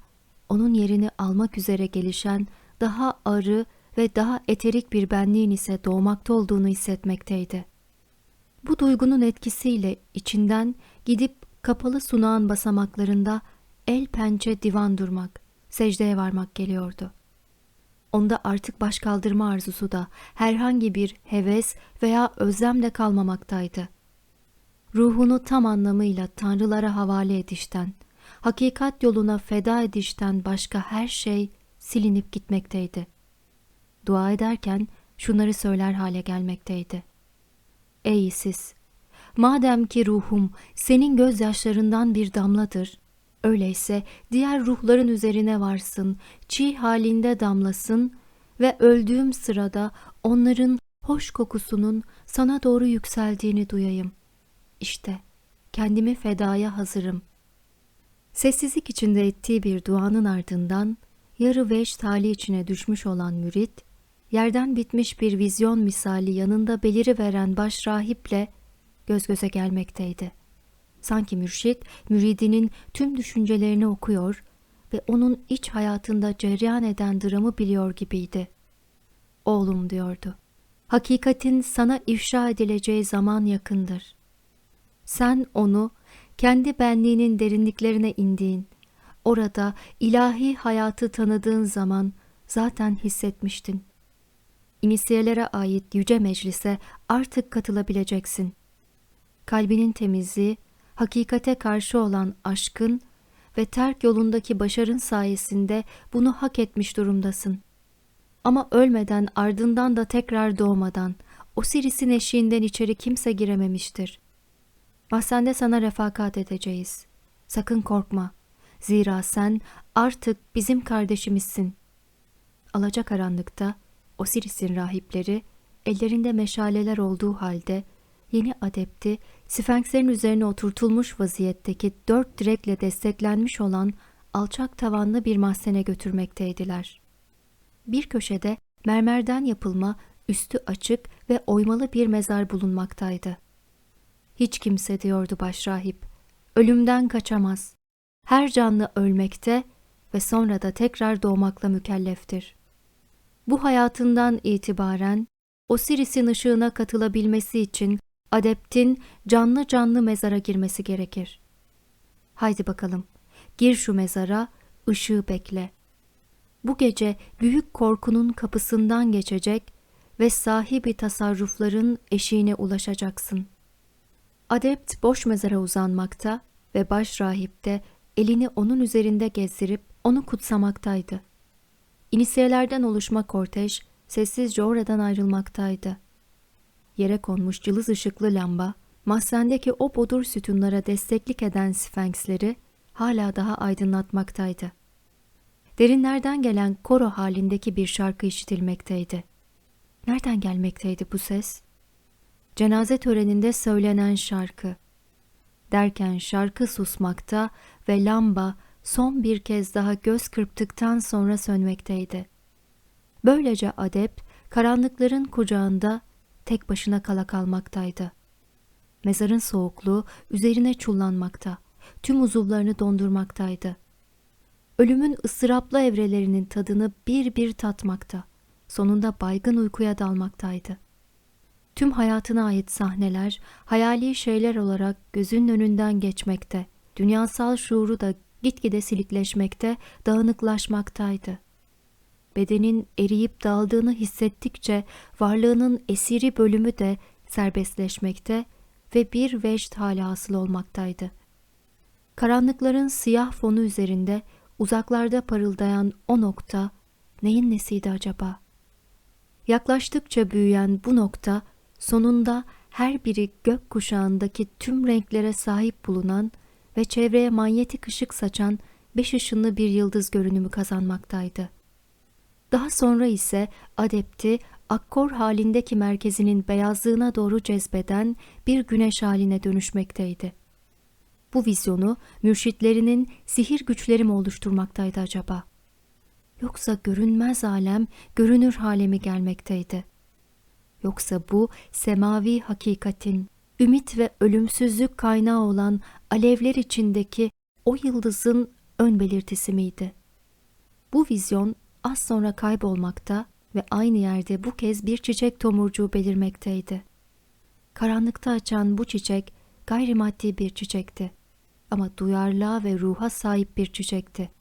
onun yerini almak üzere gelişen daha arı ve daha eterik bir benliğin ise doğmakta olduğunu hissetmekteydi. Bu duygunun etkisiyle içinden gidip kapalı sunağın basamaklarında el pençe divan durmak, secdeye varmak geliyordu. Onda artık baş kaldırma arzusu da herhangi bir heves veya özlem de kalmamaktaydı. Ruhunu tam anlamıyla tanrılara havale edişten, hakikat yoluna feda edişten başka her şey silinip gitmekteydi. Dua ederken şunları söyler hale gelmekteydi. Ey Isis! Madem ki ruhum senin gözyaşlarından bir damladır, öyleyse diğer ruhların üzerine varsın, çiğ halinde damlasın ve öldüğüm sırada onların hoş kokusunun sana doğru yükseldiğini duyayım. İşte kendimi fedaya hazırım. Sessizlik içinde ettiği bir duanın ardından yarı veş tali içine düşmüş olan mürit, yerden bitmiş bir vizyon misali yanında beliri veren baş rahiple göz göze gelmekteydi. Sanki mürşit, müridinin tüm düşüncelerini okuyor ve onun iç hayatında cereyan eden dramı biliyor gibiydi. Oğlum diyordu, hakikatin sana ifşa edileceği zaman yakındır. Sen onu kendi benliğinin derinliklerine indiğin, orada ilahi hayatı tanıdığın zaman zaten hissetmiştin. İnisiyelere ait yüce meclise artık katılabileceksin. Kalbinin temizliği, hakikate karşı olan aşkın ve terk yolundaki başarın sayesinde bunu hak etmiş durumdasın. Ama ölmeden ardından da tekrar doğmadan, Osiris'in eşiğinden içeri kimse girememiştir. Mahsende sana refakat edeceğiz. Sakın korkma. Zira sen artık bizim kardeşimizsin. Alacakaranlıkta Osiris'in rahipleri ellerinde meşaleler olduğu halde yeni adepti Sfenkslerin üzerine oturtulmuş vaziyetteki dört direkle desteklenmiş olan alçak tavanlı bir mahzene götürmekteydiler. Bir köşede mermerden yapılma, üstü açık ve oymalı bir mezar bulunmaktaydı. Hiç kimse diyordu başrahip, ölümden kaçamaz. Her canlı ölmekte ve sonra da tekrar doğmakla mükelleftir. Bu hayatından itibaren Osiris'in ışığına katılabilmesi için adeptin canlı canlı mezara girmesi gerekir. Haydi bakalım, gir şu mezara, ışığı bekle. Bu gece büyük korkunun kapısından geçecek ve sahibi tasarrufların eşiğine ulaşacaksın. Adept boş mezara uzanmakta ve baş rahip de elini onun üzerinde gezdirip onu kutsamaktaydı. İnisiyelerden oluşma kortej sessizce oradan ayrılmaktaydı. Yere konmuş cılız ışıklı lamba, mahzendeki o bodur sütunlara desteklik eden sfenksleri hala daha aydınlatmaktaydı. Derinlerden gelen koro halindeki bir şarkı işitilmekteydi. Nereden gelmekteydi bu ses? Cenaze töreninde söylenen şarkı. Derken şarkı susmakta ve lamba son bir kez daha göz kırptıktan sonra sönmekteydi. Böylece adept karanlıkların kucağında tek başına kala kalmaktaydı. Mezarın soğukluğu üzerine çullanmakta, tüm uzuvlarını dondurmaktaydı. Ölümün ıstıraplı evrelerinin tadını bir bir tatmakta, sonunda baygın uykuya dalmaktaydı. Tüm hayatına ait sahneler, hayali şeyler olarak gözünün önünden geçmekte, dünyasal şuuru da gitgide silikleşmekte, dağınıklaşmaktaydı. Bedenin eriyip daldığını hissettikçe varlığının esiri bölümü de serbestleşmekte ve bir vecd hali hasıl olmaktaydı. Karanlıkların siyah fonu üzerinde uzaklarda parıldayan o nokta neyin nesiydi acaba? Yaklaştıkça büyüyen bu nokta sonunda her biri gök kuşağındaki tüm renklere sahip bulunan ve çevreye manyetik ışık saçan beş ışınlı bir yıldız görünümü kazanmaktaydı. Daha sonra ise adepti akkor halindeki merkezinin beyazlığına doğru cezbeden bir güneş haline dönüşmekteydi. Bu vizyonu mürşitlerinin sihir güçleri mi oluşturmaktaydı acaba? Yoksa görünmez alem görünür hale mi gelmekteydi? Yoksa bu semavi hakikatin, ümit ve ölümsüzlük kaynağı olan alevler içindeki o yıldızın ön belirtisi miydi? Bu vizyon az sonra kaybolmakta ve aynı yerde bu kez bir çiçek tomurcuğu belirmekteydi. Karanlıkta açan bu çiçek gayrimaddi bir çiçekti ama duyarlığa ve ruha sahip bir çiçekti.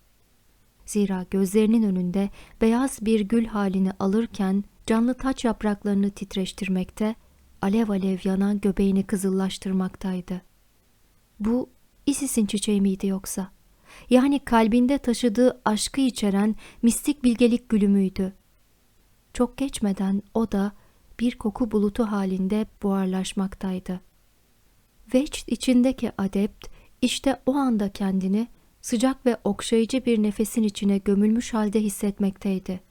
Zira gözlerinin önünde beyaz bir gül halini alırken canlı taç yapraklarını titreştirmekte, alev alev yanan göbeğini kızıllaştırmaktaydı. Bu Isis'in çiçeği miydi yoksa? Yani kalbinde taşıdığı aşkı içeren mistik bilgelik gülü müydü? Çok geçmeden o da bir koku bulutu halinde buharlaşmaktaydı. Vecd içindeki adept işte o anda kendini sıcak ve okşayıcı bir nefesin içine gömülmüş halde hissetmekteydi.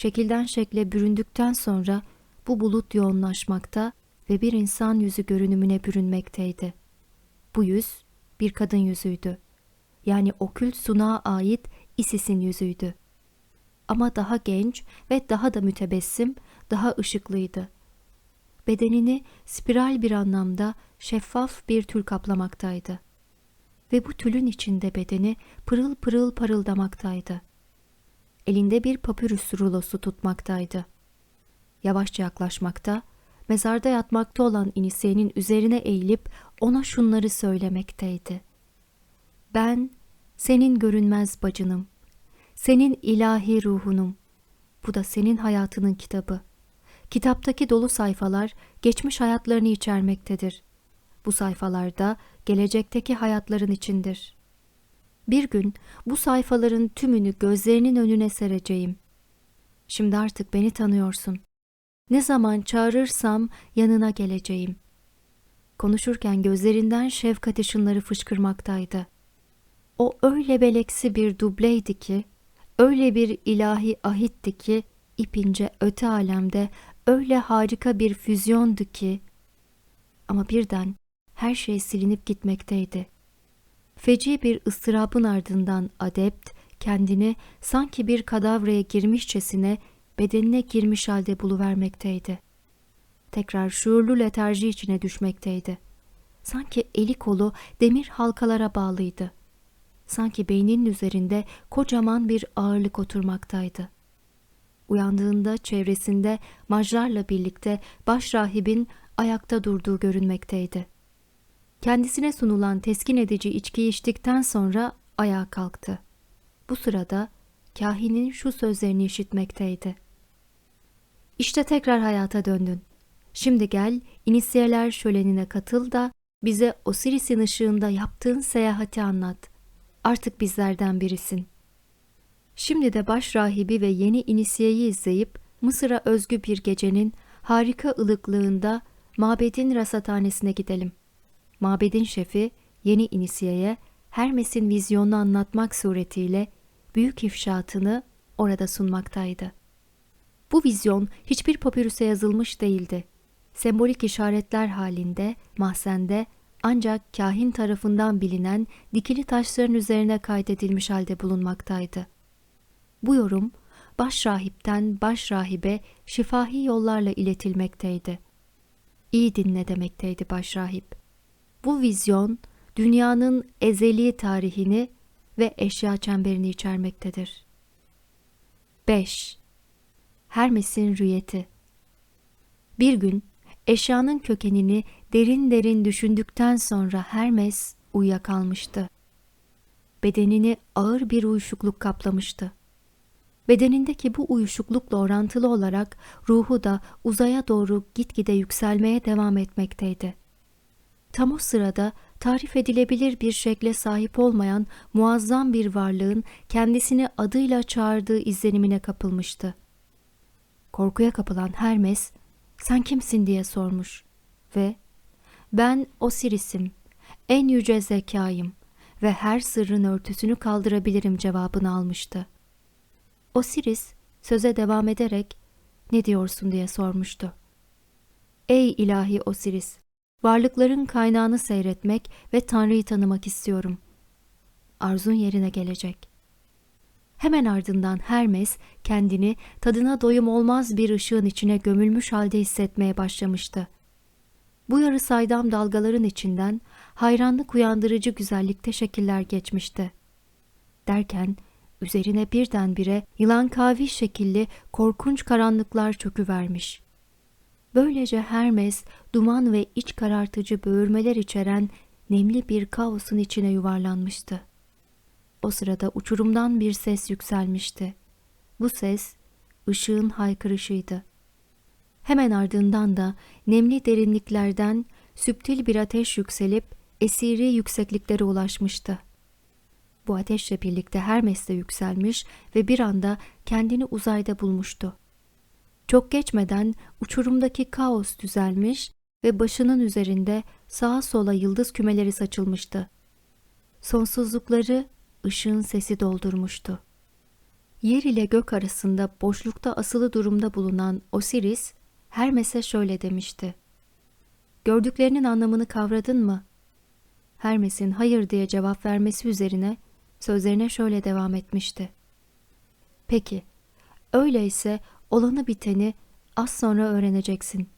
Şekilden şekle büründükten sonra bu bulut yoğunlaşmakta ve bir insan yüzü görünümüne bürünmekteydi. Bu yüz bir kadın yüzüydü. Yani okült sunağa ait Isis'in yüzüydü. Ama daha genç ve daha da mütebessim, daha ışıklıydı. Bedenini spiral bir anlamda şeffaf bir tül kaplamaktaydı ve bu tülün içinde bedeni pırıl pırıl parıldamaktaydı. Elinde bir papyrus rulosu tutmaktaydı. Yavaşça yaklaşmakta, mezarda yatmakta olan inisiyenin üzerine eğilip ona şunları söylemekteydi. Ben senin görünmez bacınım, senin ilahi ruhunum. Bu da senin hayatının kitabı. Kitaptaki dolu sayfalar geçmiş hayatlarını içermektedir. Bu sayfalarda gelecekteki hayatların içindir. Bir gün bu sayfaların tümünü gözlerinin önüne sereceğim. Şimdi artık beni tanıyorsun. Ne zaman çağırırsam yanına geleceğim. Konuşurken gözlerinden şefkat ışınları fışkırmaktaydı. O öyle beleksi bir dubleydi ki, öyle bir ilahi ahitti ki, ipince öte alemde öyle harika bir füzyondu ki, ama birden her şey silinip gitmekteydi. Feci bir ıstırabın ardından adept kendini sanki bir kadavraya girmişçesine bedenine girmiş halde buluvermekteydi. Tekrar şuurlu letarji içine düşmekteydi. Sanki eli kolu demir halkalara bağlıydı. Sanki beyninin üzerinde kocaman bir ağırlık oturmaktaydı. Uyandığında çevresinde majlarla birlikte baş rahibin ayakta durduğu görünmekteydi. Kendisine sunulan teskin edici içkiyi içtikten sonra ayağa kalktı. Bu sırada kahinin şu sözlerini işitmekteydi. İşte tekrar hayata döndün. Şimdi gel inisiyeler şölenine katıl da bize Osiris'in ışığında yaptığın seyahati anlat. Artık bizlerden birisin. Şimdi de baş rahibi ve yeni inisiyeyi izleyip Mısır'a özgü bir gecenin harika ılıklığında mabedin rasathanesine gidelim. Mabedin şefi yeni inisiyeye Hermes'in vizyonunu anlatmak suretiyle büyük ifşaatını orada sunmaktaydı. Bu vizyon hiçbir papirüse yazılmış değildi. sembolik işaretler halinde mahzende ancak kahin tarafından bilinen dikili taşların üzerine kaydedilmiş halde bulunmaktaydı. Bu yorum baş rahipten baş rahibe şifahi yollarla iletilmekteydi. İyi dinle demekteydi baş rahip. Bu vizyon dünyanın ezeli tarihini ve eşya çemberini içermektedir. 5. Hermes'in rüyeti Bir gün eşyanın kökenini derin derin düşündükten sonra Hermes uyuyakalmıştı. Bedenini ağır bir uyuşukluk kaplamıştı. Bedenindeki bu uyuşuklukla orantılı olarak ruhu da uzaya doğru gitgide yükselmeye devam etmekteydi. Tam o sırada tarif edilebilir bir şekle sahip olmayan muazzam bir varlığın kendisini adıyla çağırdığı izlenimine kapılmıştı. Korkuya kapılan Hermes, "Sen kimsin?" diye sormuş ve "Ben Osiris'im, en yüce zekayım ve her sırrın örtüsünü kaldırabilirim." cevabını almıştı. Osiris söze devam ederek "Ne diyorsun?" diye sormuştu. "Ey ilahi Osiris, varlıkların kaynağını seyretmek ve Tanrı'yı tanımak istiyorum. Arzun yerine gelecek. Hemen ardından Hermes kendini tadına doyum olmaz bir ışığın içine gömülmüş halde hissetmeye başlamıştı. Bu yarı saydam dalgaların içinden hayranlık uyandırıcı güzellikte şekiller geçmişti. Derken üzerine birdenbire yılan kavi şekilli korkunç karanlıklar çöküvermiş. Böylece Hermes duman ve iç karartıcı böğürmeler içeren nemli bir kaosun içine yuvarlanmıştı. O sırada uçurumdan bir ses yükselmişti. Bu ses ışığın haykırışıydı. Hemen ardından da nemli derinliklerden süptil bir ateş yükselip esiri yüksekliklere ulaşmıştı. Bu ateşle birlikte Hermes de yükselmiş ve bir anda kendini uzayda bulmuştu. Çok geçmeden uçurumdaki kaos düzelmiş ve başının üzerinde sağa sola yıldız kümeleri saçılmıştı. Sonsuzlukları ışığın sesi doldurmuştu. Yer ile gök arasında boşlukta asılı durumda bulunan Osiris, Hermes'e şöyle demişti. Gördüklerinin anlamını kavradın mı? Hermes'in hayır diye cevap vermesi üzerine sözlerine şöyle devam etmişti. Peki, öyleyse olanı biteni az sonra öğreneceksin.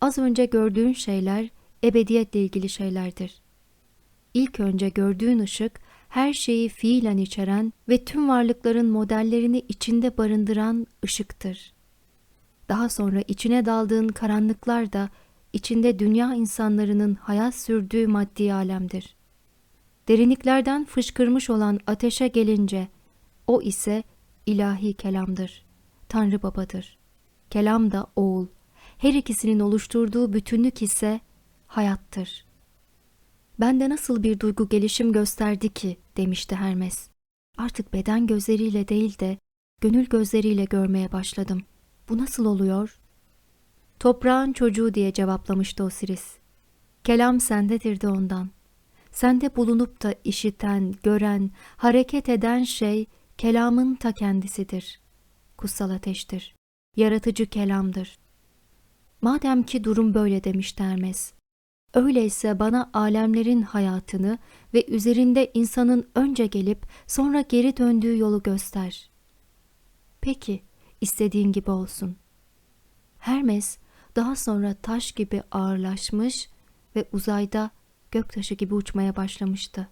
Az önce gördüğün şeyler ebediyetle ilgili şeylerdir. İlk önce gördüğün ışık her şeyi fiilen içeren ve tüm varlıkların modellerini içinde barındıran ışıktır. Daha sonra içine daldığın karanlıklar da içinde dünya insanlarının hayat sürdüğü maddi alemdir. Derinliklerden fışkırmış olan ateşe gelince o ise ilahi kelamdır. Tanrı babadır. Kelam da oğul. Her ikisinin oluşturduğu bütünlük ise hayattır. Bende nasıl bir duygu gelişim gösterdi ki demişti Hermes. Artık beden gözleriyle değil de gönül gözleriyle görmeye başladım. Bu nasıl oluyor? Toprağın çocuğu diye cevaplamıştı Osiris. Kelam sendedir de ondan. Sende bulunup da işiten, gören, hareket eden şey kelamın ta kendisidir. Kutsal ateştir. Yaratıcı kelamdır. Madem ki durum böyle demiş Hermes. Öyleyse bana alemlerin hayatını ve üzerinde insanın önce gelip sonra geri döndüğü yolu göster. Peki, istediğin gibi olsun. Hermes daha sonra taş gibi ağırlaşmış ve uzayda göktaşı gibi uçmaya başlamıştı.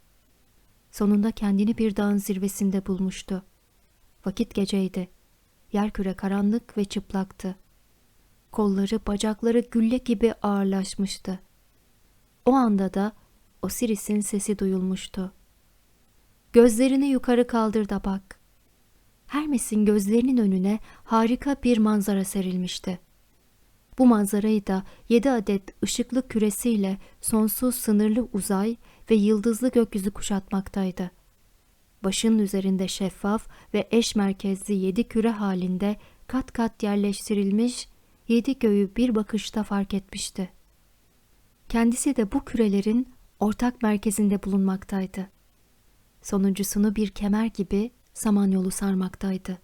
Sonunda kendini bir dağın zirvesinde bulmuştu. Vakit geceydi. Yerküre karanlık ve çıplaktı. Kolları, bacakları gülle gibi ağırlaşmıştı. O anda da Osiris'in sesi duyulmuştu. Gözlerini yukarı kaldır da bak. Hermes'in gözlerinin önüne harika bir manzara serilmişti. Bu manzarayı da yedi adet ışıklı küresiyle sonsuz sınırlı uzay ve yıldızlı gökyüzü kuşatmaktaydı. Başının üzerinde şeffaf ve eş merkezli yedi küre halinde kat kat yerleştirilmiş yedi göğü bir bakışta fark etmişti. Kendisi de bu kürelerin ortak merkezinde bulunmaktaydı. Sonuncusunu bir kemer gibi samanyolu sarmaktaydı.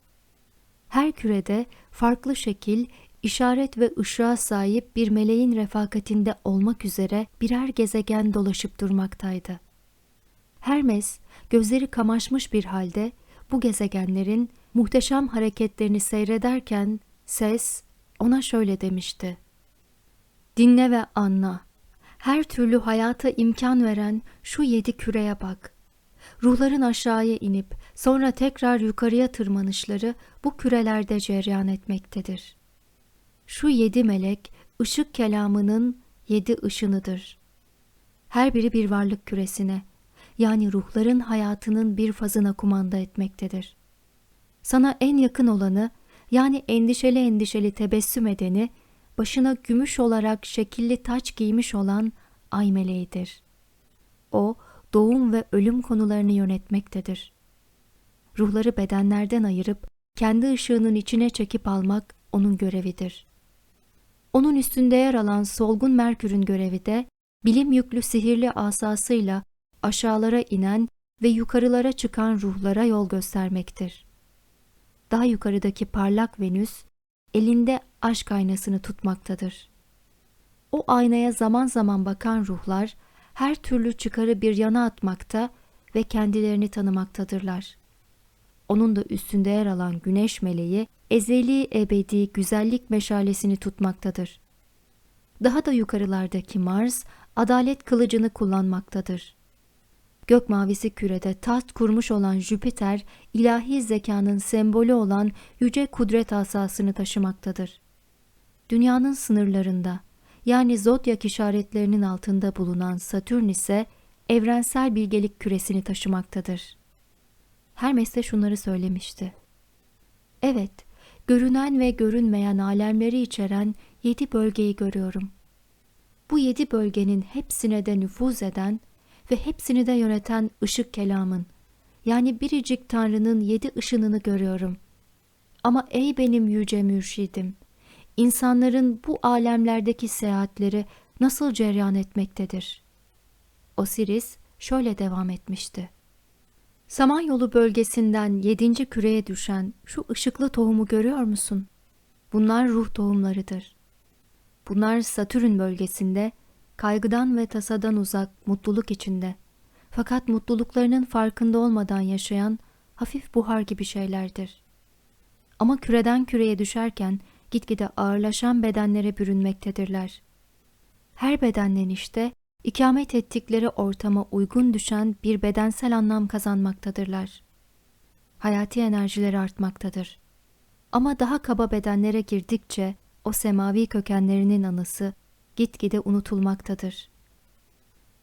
Her kürede farklı şekil, işaret ve ışığa sahip bir meleğin refakatinde olmak üzere birer gezegen dolaşıp durmaktaydı. Hermes gözleri kamaşmış bir halde bu gezegenlerin muhteşem hareketlerini seyrederken ses ona şöyle demişti. Dinle ve anla. Her türlü hayata imkan veren şu yedi küreye bak. Ruhların aşağıya inip sonra tekrar yukarıya tırmanışları bu kürelerde cereyan etmektedir. Şu yedi melek ışık kelamının yedi ışınıdır. Her biri bir varlık küresine yani ruhların hayatının bir fazına kumanda etmektedir. Sana en yakın olanı yani endişeli endişeli tebessüm edeni başına gümüş olarak şekilli taç giymiş olan ay meleğidir. O doğum ve ölüm konularını yönetmektedir. Ruhları bedenlerden ayırıp kendi ışığının içine çekip almak onun görevidir. Onun üstünde yer alan solgun Merkür'ün görevi de bilim yüklü sihirli asasıyla aşağılara inen ve yukarılara çıkan ruhlara yol göstermektir. Daha yukarıdaki parlak Venüs elinde aşk aynasını tutmaktadır. O aynaya zaman zaman bakan ruhlar her türlü çıkarı bir yana atmakta ve kendilerini tanımaktadırlar. Onun da üstünde yer alan güneş meleği ezeli ebedi güzellik meşalesini tutmaktadır. Daha da yukarılardaki Mars adalet kılıcını kullanmaktadır. Gök mavisi kürede taht kurmuş olan Jüpiter, ilahi zekanın sembolü olan yüce kudret asasını taşımaktadır. Dünyanın sınırlarında, yani zodyak işaretlerinin altında bulunan Satürn ise evrensel bilgelik küresini taşımaktadır. Hermes de şunları söylemişti. Evet, görünen ve görünmeyen alemleri içeren yedi bölgeyi görüyorum. Bu yedi bölgenin hepsine de nüfuz eden ve hepsini de yöneten ışık kelamın, yani biricik Tanrı'nın yedi ışınını görüyorum. Ama ey benim yüce mürşidim, insanların bu alemlerdeki seyahatleri nasıl cereyan etmektedir? Osiris şöyle devam etmişti. Samanyolu bölgesinden yedinci küreye düşen şu ışıklı tohumu görüyor musun? Bunlar ruh tohumlarıdır. Bunlar Satürn bölgesinde kaygıdan ve tasadan uzak, mutluluk içinde. Fakat mutluluklarının farkında olmadan yaşayan hafif buhar gibi şeylerdir. Ama küreden küreye düşerken gitgide ağırlaşan bedenlere bürünmektedirler. Her bedenden işte ikamet ettikleri ortama uygun düşen bir bedensel anlam kazanmaktadırlar. Hayati enerjileri artmaktadır. Ama daha kaba bedenlere girdikçe o semavi kökenlerinin anısı gitgide unutulmaktadır.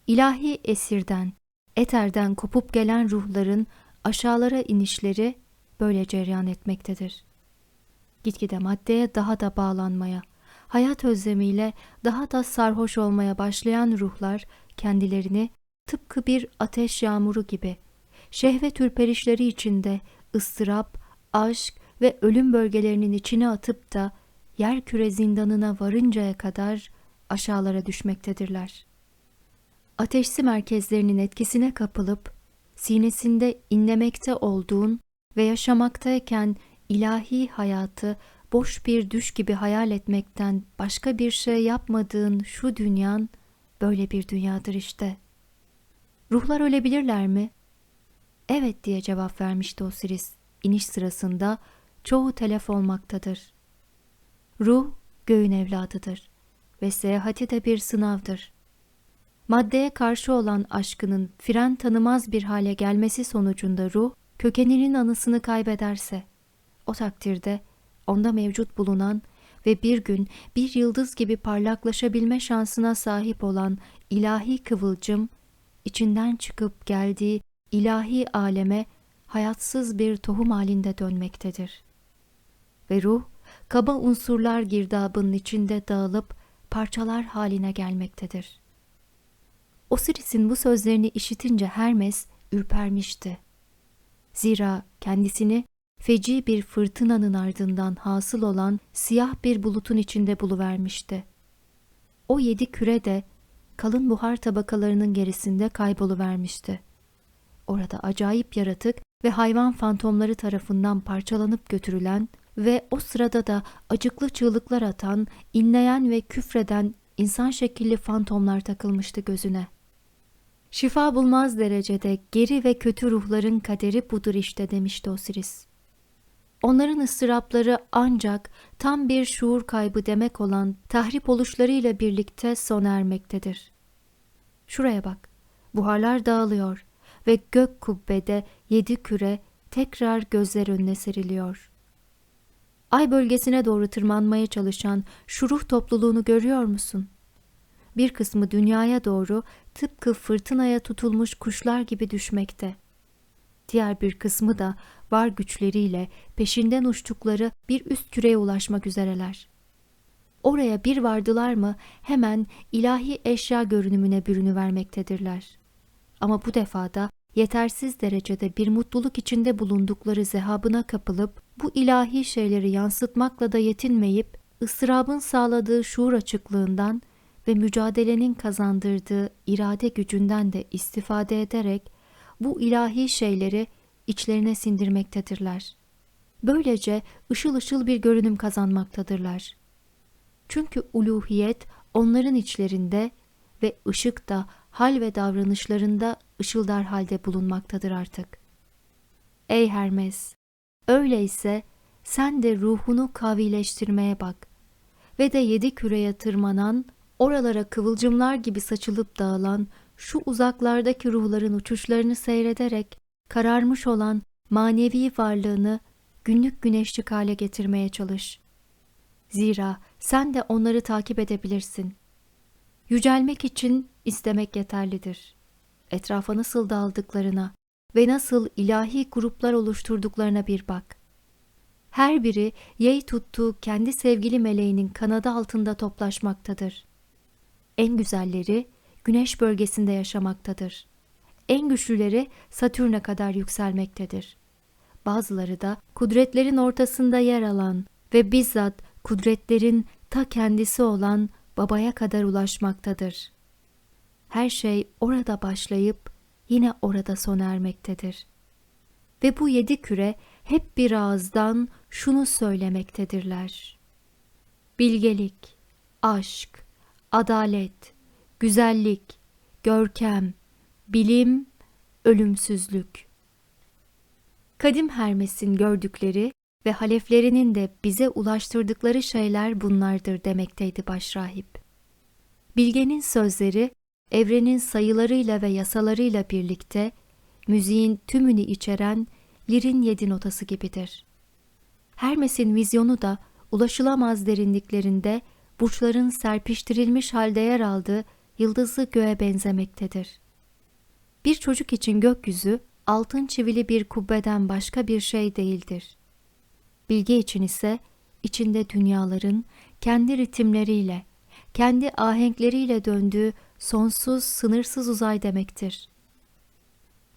İlahi esirden, eterden kopup gelen ruhların aşağılara inişleri böyle cereyan etmektedir. Gitgide maddeye daha da bağlanmaya, hayat özlemiyle daha da sarhoş olmaya başlayan ruhlar kendilerini tıpkı bir ateş yağmuru gibi şehvet ürperişleri içinde ıstırap, aşk ve ölüm bölgelerinin içine atıp da yer küre zindanına varıncaya kadar aşağılara düşmektedirler. Ateşsi merkezlerinin etkisine kapılıp sinesinde inlemekte olduğun ve yaşamaktayken ilahi hayatı boş bir düş gibi hayal etmekten başka bir şey yapmadığın şu dünyan böyle bir dünyadır işte. Ruhlar ölebilirler mi? Evet diye cevap vermişti Osiris. İniş sırasında çoğu telef olmaktadır. Ruh göğün evladıdır ve seyahati de bir sınavdır. Maddeye karşı olan aşkının fren tanımaz bir hale gelmesi sonucunda ruh, kökeninin anısını kaybederse, o takdirde onda mevcut bulunan ve bir gün bir yıldız gibi parlaklaşabilme şansına sahip olan ilahi kıvılcım, içinden çıkıp geldiği ilahi aleme hayatsız bir tohum halinde dönmektedir. Ve ruh, kaba unsurlar girdabının içinde dağılıp parçalar haline gelmektedir. Osiris'in bu sözlerini işitince Hermes ürpermişti. Zira kendisini feci bir fırtınanın ardından hasıl olan siyah bir bulutun içinde buluvermişti. O yedi küre de kalın buhar tabakalarının gerisinde kayboluvermişti. Orada acayip yaratık ve hayvan fantomları tarafından parçalanıp götürülen ve o sırada da acıklı çığlıklar atan, inleyen ve küfreden insan şekilli fantomlar takılmıştı gözüne. Şifa bulmaz derecede geri ve kötü ruhların kaderi budur işte demişti Osiris. Onların ıstırapları ancak tam bir şuur kaybı demek olan tahrip oluşlarıyla birlikte sona ermektedir. Şuraya bak, buharlar dağılıyor ve gök kubbede yedi küre tekrar gözler önüne seriliyor. Ay bölgesine doğru tırmanmaya çalışan şu ruh topluluğunu görüyor musun? Bir kısmı dünyaya doğru tıpkı fırtınaya tutulmuş kuşlar gibi düşmekte. Diğer bir kısmı da var güçleriyle peşinden uçtukları bir üst küreye ulaşmak üzereler. Oraya bir vardılar mı hemen ilahi eşya görünümüne bürünü vermektedirler. Ama bu defada yetersiz derecede bir mutluluk içinde bulundukları zehabına kapılıp bu ilahi şeyleri yansıtmakla da yetinmeyip ıstırabın sağladığı şuur açıklığından ve mücadelenin kazandırdığı irade gücünden de istifade ederek bu ilahi şeyleri içlerine sindirmektedirler. Böylece ışıl ışıl bir görünüm kazanmaktadırlar. Çünkü uluhiyet onların içlerinde ve ışık da hal ve davranışlarında ışıldar halde bulunmaktadır artık. Ey Hermes! Öyleyse sen de ruhunu kavileştirmeye bak ve de yedi küreye tırmanan, oralara kıvılcımlar gibi saçılıp dağılan şu uzaklardaki ruhların uçuşlarını seyrederek kararmış olan manevi varlığını günlük güneşlik hale getirmeye çalış. Zira sen de onları takip edebilirsin. Yücelmek için istemek yeterlidir. Etrafa nasıl dağıldıklarına ve nasıl ilahi gruplar oluşturduklarına bir bak. Her biri yey tuttuğu kendi sevgili meleğinin kanadı altında toplaşmaktadır. En güzelleri güneş bölgesinde yaşamaktadır. En güçlüleri Satürn'e kadar yükselmektedir. Bazıları da kudretlerin ortasında yer alan ve bizzat kudretlerin ta kendisi olan babaya kadar ulaşmaktadır. Her şey orada başlayıp yine orada sona ermektedir. Ve bu yedi küre hep bir ağızdan şunu söylemektedirler. Bilgelik, aşk, adalet, güzellik, görkem, bilim, ölümsüzlük. Kadim Hermes'in gördükleri ve haleflerinin de bize ulaştırdıkları şeyler bunlardır demekteydi başrahip. Bilgenin sözleri evrenin sayılarıyla ve yasalarıyla birlikte müziğin tümünü içeren lirin yedi notası gibidir. Hermes'in vizyonu da ulaşılamaz derinliklerinde burçların serpiştirilmiş halde yer aldığı yıldızlı göğe benzemektedir. Bir çocuk için gökyüzü altın çivili bir kubbeden başka bir şey değildir. Bilge için ise içinde dünyaların kendi ritimleriyle, kendi ahenkleriyle döndüğü sonsuz, sınırsız uzay demektir.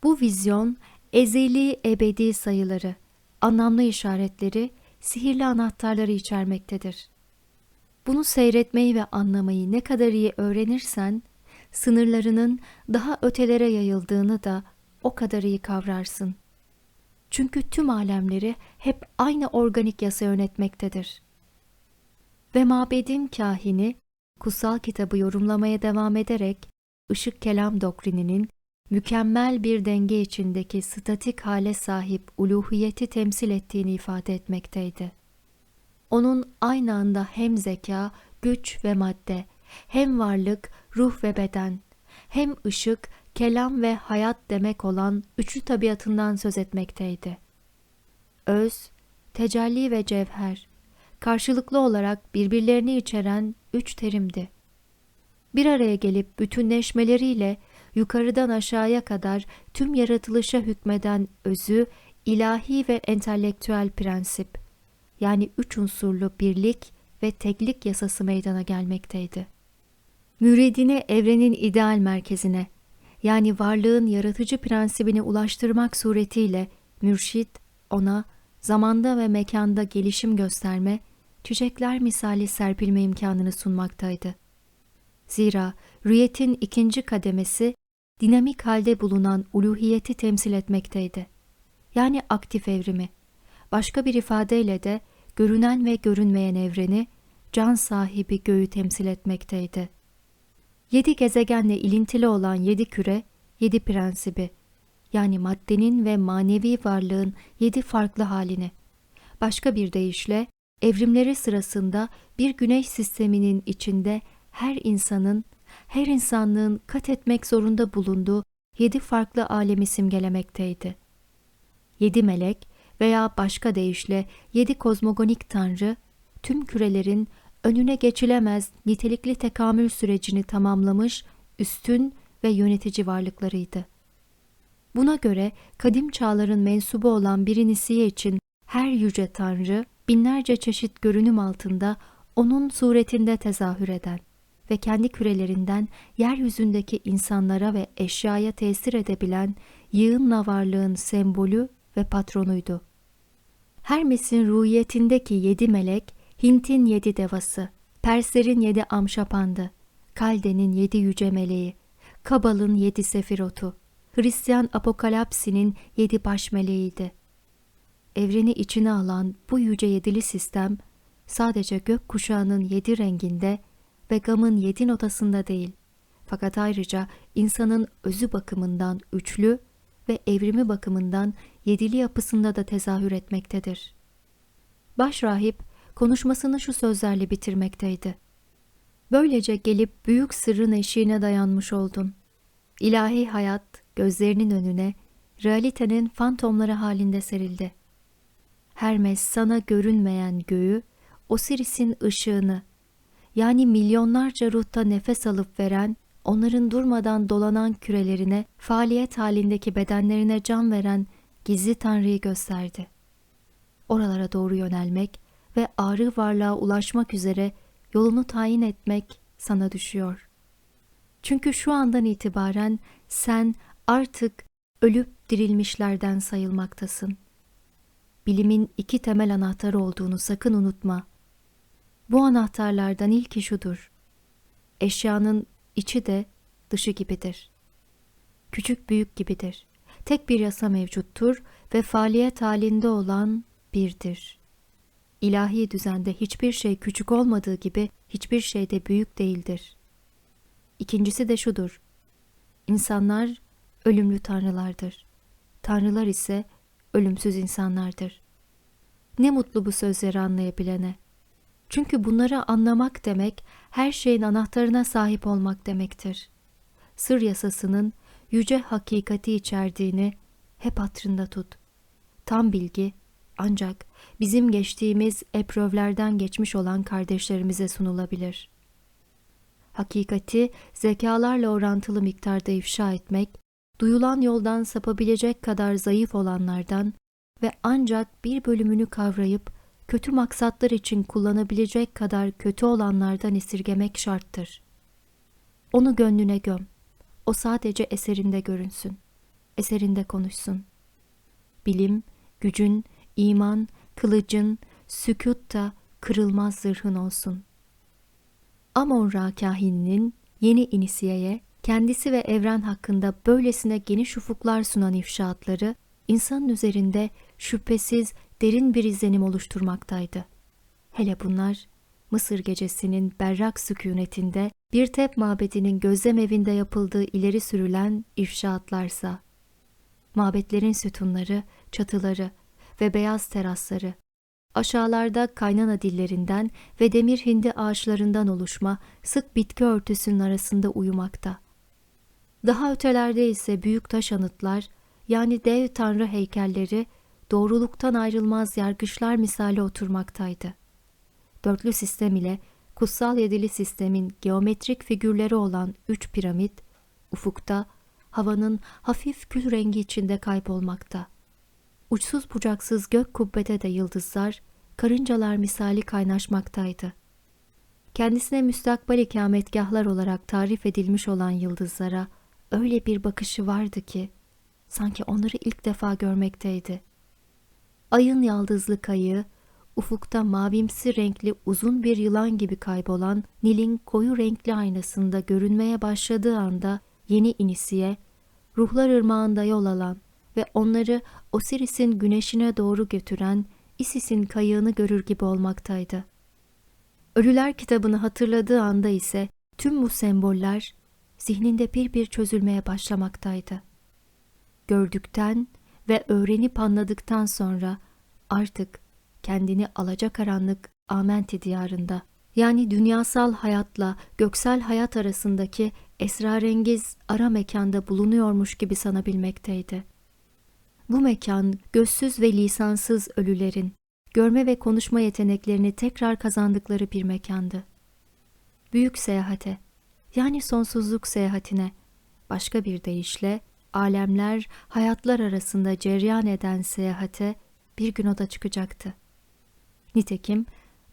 Bu vizyon ezeli ebedi sayıları, anlamlı işaretleri, sihirli anahtarları içermektedir. Bunu seyretmeyi ve anlamayı ne kadar iyi öğrenirsen, sınırlarının daha ötelere yayıldığını da o kadar iyi kavrarsın. Çünkü tüm alemleri hep aynı organik yasa yönetmektedir. Ve mabedin kahini kutsal kitabı yorumlamaya devam ederek ışık kelam doktrininin mükemmel bir denge içindeki statik hale sahip uluhiyeti temsil ettiğini ifade etmekteydi. Onun aynı anda hem zeka, güç ve madde, hem varlık, ruh ve beden, hem ışık, kelam ve hayat demek olan üçlü tabiatından söz etmekteydi. Öz, tecelli ve cevher, karşılıklı olarak birbirlerini içeren üç terimdi. Bir araya gelip bütünleşmeleriyle yukarıdan aşağıya kadar tüm yaratılışa hükmeden özü, ilahi ve entelektüel prensip, yani üç unsurlu birlik ve teklik yasası meydana gelmekteydi. Müridine evrenin ideal merkezine, yani varlığın yaratıcı prensibine ulaştırmak suretiyle mürşit ona zamanda ve mekanda gelişim gösterme, çiçekler misali serpilme imkanını sunmaktaydı. Zira rüyetin ikinci kademesi dinamik halde bulunan uluhiyeti temsil etmekteydi. Yani aktif evrimi. Başka bir ifadeyle de görünen ve görünmeyen evreni, can sahibi göğü temsil etmekteydi. Yedi gezegenle ilintili olan yedi küre, yedi prensibi, yani maddenin ve manevi varlığın yedi farklı halini. Başka bir deyişle, evrimleri sırasında bir güneş sisteminin içinde her insanın, her insanlığın kat etmek zorunda bulunduğu yedi farklı alemi simgelemekteydi. Yedi melek veya başka deyişle yedi kozmogonik tanrı, tüm kürelerin önüne geçilemez nitelikli tekamül sürecini tamamlamış üstün ve yönetici varlıklarıydı. Buna göre kadim çağların mensubu olan bir için her yüce tanrı binlerce çeşit görünüm altında onun suretinde tezahür eden ve kendi kürelerinden yeryüzündeki insanlara ve eşyaya tesir edebilen yığınla varlığın sembolü ve patronuydu. Hermes'in ruhiyetindeki yedi melek, Hint'in yedi devası, Perslerin yedi amşapandı, Kalde'nin yedi yüce meleği, Kabal'ın yedi sefirotu, Hristiyan apokalapsinin yedi baş meleğiydi. Evreni içine alan bu yüce yedili sistem, sadece gök kuşağının yedi renginde ve gamın yedi notasında değil, fakat ayrıca insanın özü bakımından üçlü ve evrimi bakımından yedili yapısında da tezahür etmektedir. Başrahip konuşmasını şu sözlerle bitirmekteydi. Böylece gelip büyük sırrın eşiğine dayanmış oldun. İlahi hayat gözlerinin önüne realitenin fantomları halinde serildi. Hermes sana görünmeyen göğü, Osiris'in ışığını, yani milyonlarca ruhta nefes alıp veren, onların durmadan dolanan kürelerine, faaliyet halindeki bedenlerine can veren gizli Tanrı'yı gösterdi. Oralara doğru yönelmek ve ağrı varlığa ulaşmak üzere yolunu tayin etmek sana düşüyor. Çünkü şu andan itibaren sen artık ölüp dirilmişlerden sayılmaktasın. Bilimin iki temel anahtarı olduğunu sakın unutma. Bu anahtarlardan ilki şudur. Eşyanın içi de dışı gibidir. Küçük büyük gibidir. Tek bir yasa mevcuttur ve faaliyet halinde olan birdir. İlahi düzende hiçbir şey küçük olmadığı gibi hiçbir şey de büyük değildir. İkincisi de şudur. İnsanlar ölümlü tanrılardır. Tanrılar ise ölümsüz insanlardır. Ne mutlu bu sözleri anlayabilene. Çünkü bunları anlamak demek her şeyin anahtarına sahip olmak demektir. Sır yasasının yüce hakikati içerdiğini hep hatırında tut. Tam bilgi ancak bizim geçtiğimiz eprövlerden geçmiş olan kardeşlerimize sunulabilir. Hakikati zekalarla orantılı miktarda ifşa etmek, duyulan yoldan sapabilecek kadar zayıf olanlardan ve ancak bir bölümünü kavrayıp kötü maksatlar için kullanabilecek kadar kötü olanlardan esirgemek şarttır. Onu gönlüne göm. O sadece eserinde görünsün. Eserinde konuşsun. Bilim, gücün, iman, kılıcın, sükut da kırılmaz zırhın olsun. Amon-Ra kahininin yeni inisiyeye, kendisi ve evren hakkında böylesine geniş ufuklar sunan ifşaatları, insanın üzerinde şüphesiz derin bir izlenim oluşturmaktaydı. Hele bunlar, Mısır gecesinin berrak sükunetinde bir tep mabedinin gözlem evinde yapıldığı ileri sürülen ifşaatlarsa, mabetlerin sütunları, çatıları ve beyaz terasları, aşağılarda kaynana dillerinden ve demir hindi ağaçlarından oluşma sık bitki örtüsünün arasında uyumakta. Daha ötelerde ise büyük taş anıtlar, yani dev tanrı heykelleri doğruluktan ayrılmaz yargıçlar misali oturmaktaydı. Dörtlü sistem ile kutsal yedili sistemin geometrik figürleri olan üç piramit, ufukta, havanın hafif kül rengi içinde kaybolmakta. Uçsuz bucaksız gök kubbede de yıldızlar, karıncalar misali kaynaşmaktaydı. Kendisine müstakbel ikametgahlar olarak tarif edilmiş olan yıldızlara öyle bir bakışı vardı ki, sanki onları ilk defa görmekteydi. Ayın yaldızlı kayığı, ufukta mavimsi renkli uzun bir yılan gibi kaybolan Nil'in koyu renkli aynasında görünmeye başladığı anda yeni inisiye, ruhlar ırmağında yol alan ve onları Osiris'in güneşine doğru götüren Isis'in kayığını görür gibi olmaktaydı. Ölüler kitabını hatırladığı anda ise tüm bu semboller zihninde bir bir çözülmeye başlamaktaydı. Gördükten ve öğrenip anladıktan sonra artık kendini alacakaranlık Amenti diyarında yani dünyasal hayatla göksel hayat arasındaki esrarengiz ara mekanda bulunuyormuş gibi sanabilmekteydi. Bu mekan gözsüz ve lisansız ölülerin görme ve konuşma yeteneklerini tekrar kazandıkları bir mekandı. Büyük seyahate yani sonsuzluk seyahatine başka bir deyişle alemler hayatlar arasında cereyan eden seyahate bir gün o da çıkacaktı. Nitekim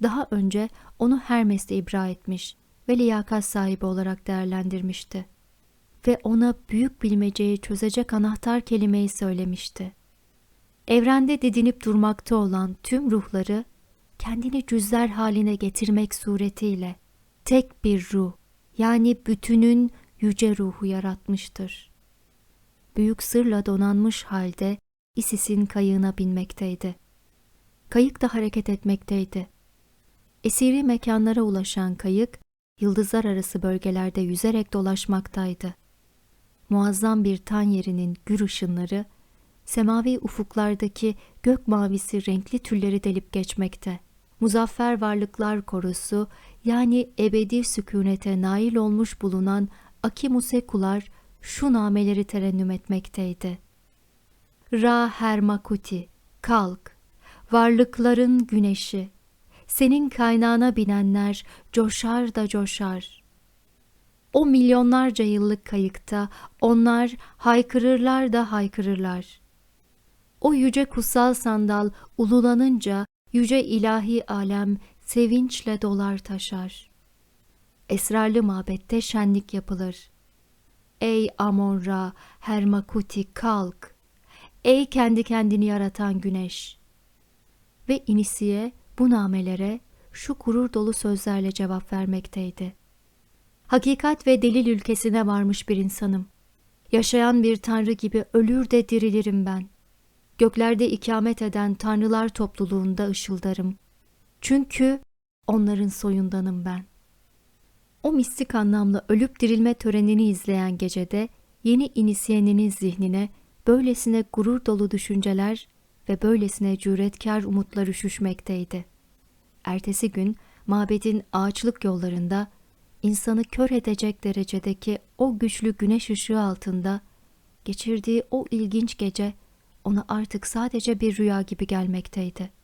daha önce onu Hermes'te ibra etmiş ve liyakat sahibi olarak değerlendirmişti. Ve ona büyük bilmeceyi çözecek anahtar kelimeyi söylemişti. Evrende didinip durmakta olan tüm ruhları kendini cüzler haline getirmek suretiyle tek bir ruh yani bütünün yüce ruhu yaratmıştır. Büyük sırla donanmış halde Isis'in kayığına binmekteydi. Kayık da hareket etmekteydi. Esiri mekanlara ulaşan kayık, yıldızlar arası bölgelerde yüzerek dolaşmaktaydı. Muazzam bir tan yerinin gür ışınları, semavi ufuklardaki gök mavisi renkli tülleri delip geçmekte. Muzaffer varlıklar korusu yani ebedi sükunete nail olmuş bulunan Akimusekular şu nameleri terennüm etmekteydi. Ra Hermakuti, kalk, varlıkların güneşi, senin kaynağına binenler coşar da coşar. O milyonlarca yıllık kayıkta onlar haykırırlar da haykırırlar. O yüce kutsal sandal ululanınca yüce ilahi alem sevinçle dolar taşar. Esrarlı mabette şenlik yapılır. Ey Amon-Ra, Hermakuti kalk. Ey kendi kendini yaratan güneş. Ve inisiye bu namelere şu gurur dolu sözlerle cevap vermekteydi. Hakikat ve delil ülkesine varmış bir insanım. Yaşayan bir tanrı gibi ölür de dirilirim ben. Göklerde ikamet eden tanrılar topluluğunda ışıldarım. Çünkü onların soyundanım ben. O mistik anlamlı ölüp dirilme törenini izleyen gecede yeni inisiyeninin zihnine böylesine gurur dolu düşünceler ve böylesine cüretkar umutlar üşüşmekteydi. Ertesi gün mabedin ağaçlık yollarında insanı kör edecek derecedeki o güçlü güneş ışığı altında geçirdiği o ilginç gece ona artık sadece bir rüya gibi gelmekteydi.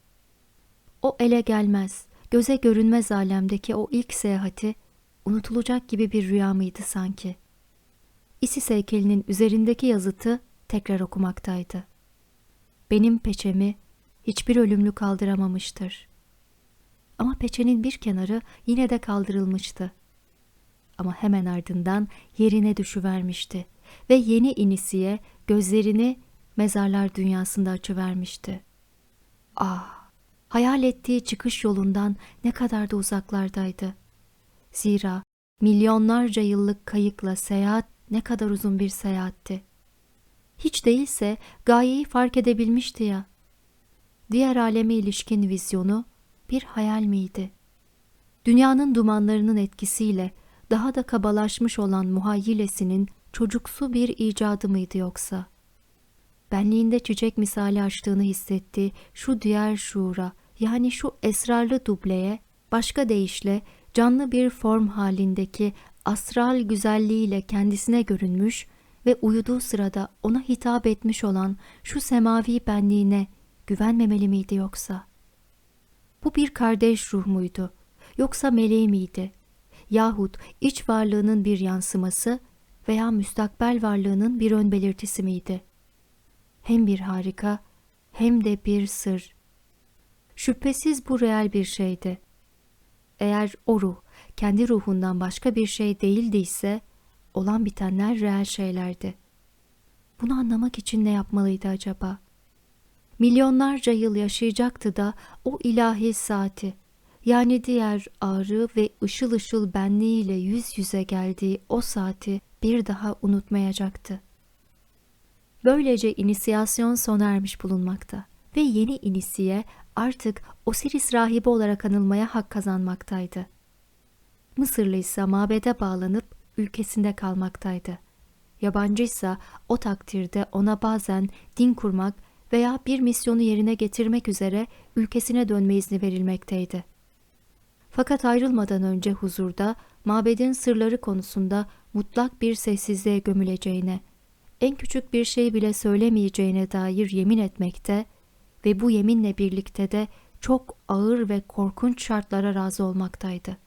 O ele gelmez, göze görünmez alemdeki o ilk seyahati unutulacak gibi bir rüya mıydı sanki? Isis heykelinin üzerindeki yazıtı tekrar okumaktaydı. Benim peçemi hiçbir ölümlü kaldıramamıştır. Ama peçenin bir kenarı yine de kaldırılmıştı. Ama hemen ardından yerine düşüvermişti ve yeni inisiye gözlerini mezarlar dünyasında açıvermişti. Ah, hayal ettiği çıkış yolundan ne kadar da uzaklardaydı. Zira milyonlarca yıllık kayıkla seyahat ne kadar uzun bir seyahatti. Hiç değilse gayeyi fark edebilmişti ya. Diğer aleme ilişkin vizyonu bir hayal miydi? Dünyanın dumanlarının etkisiyle daha da kabalaşmış olan muhayyilesinin çocuksu bir icadı mıydı yoksa? Benliğinde çiçek misali açtığını hissettiği şu diğer şuura yani şu esrarlı dubleye başka deyişle canlı bir form halindeki astral güzelliğiyle kendisine görünmüş ve uyuduğu sırada ona hitap etmiş olan şu semavi benliğine güvenmemeli miydi yoksa? Bu bir kardeş ruh muydu? Yoksa meleği miydi? Yahut iç varlığının bir yansıması veya müstakbel varlığının bir ön belirtisi miydi? Hem bir harika hem de bir sır. Şüphesiz bu real bir şeydi. Eğer o ruh kendi ruhundan başka bir şey değildiyse, olan bitenler reel şeylerdi. Bunu anlamak için ne yapmalıydı acaba? Milyonlarca yıl yaşayacaktı da o ilahi saati, yani diğer ağrı ve ışıl ışıl benliğiyle yüz yüze geldiği o saati bir daha unutmayacaktı. Böylece inisiyasyon sona ermiş bulunmakta ve yeni inisiye artık Osiris rahibi olarak anılmaya hak kazanmaktaydı. Mısırlı ise mabede bağlanıp ülkesinde kalmaktaydı. Yabancıysa o takdirde ona bazen din kurmak veya bir misyonu yerine getirmek üzere ülkesine dönme izni verilmekteydi. Fakat ayrılmadan önce huzurda mabedin sırları konusunda mutlak bir sessizliğe gömüleceğine, en küçük bir şey bile söylemeyeceğine dair yemin etmekte ve bu yeminle birlikte de çok ağır ve korkunç şartlara razı olmaktaydı.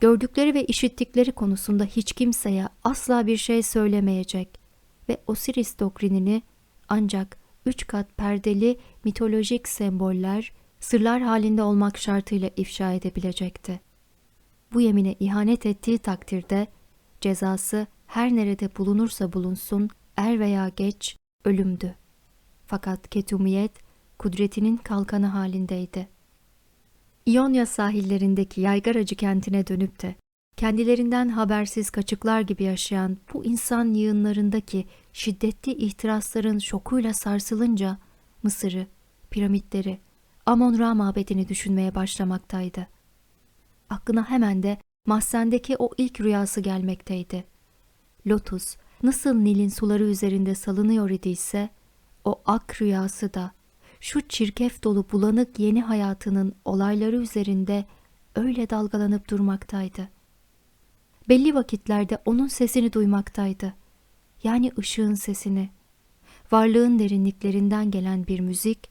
Gördükleri ve işittikleri konusunda hiç kimseye asla bir şey söylemeyecek ve Osiris doktrinini ancak üç kat perdeli mitolojik semboller, sırlar halinde olmak şartıyla ifşa edebilecekti. Bu yemine ihanet ettiği takdirde cezası her nerede bulunursa bulunsun er veya geç ölümdü. Fakat ketumiyet kudretinin kalkanı halindeydi. İonya sahillerindeki yaygaracı kentine dönüp de kendilerinden habersiz kaçıklar gibi yaşayan bu insan yığınlarındaki şiddetli ihtirasların şokuyla sarsılınca Mısır'ı, piramitleri, Amon-Ra mabedini düşünmeye başlamaktaydı. Aklına hemen de mahzendeki o ilk rüyası gelmekteydi. Lotus nasıl Nil'in suları üzerinde salınıyor idiyse, o ak rüyası da şu çirkef dolu bulanık yeni hayatının olayları üzerinde öyle dalgalanıp durmaktaydı. Belli vakitlerde onun sesini duymaktaydı. Yani ışığın sesini. Varlığın derinliklerinden gelen bir müzik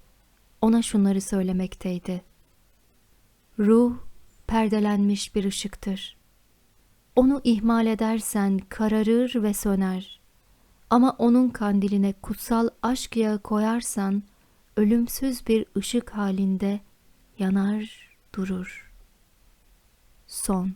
ona şunları söylemekteydi. Ruh perdelenmiş bir ışıktır. Onu ihmal edersen kararır ve söner. Ama onun kandiline kutsal aşk yağı koyarsan ölümsüz bir ışık halinde yanar durur. Son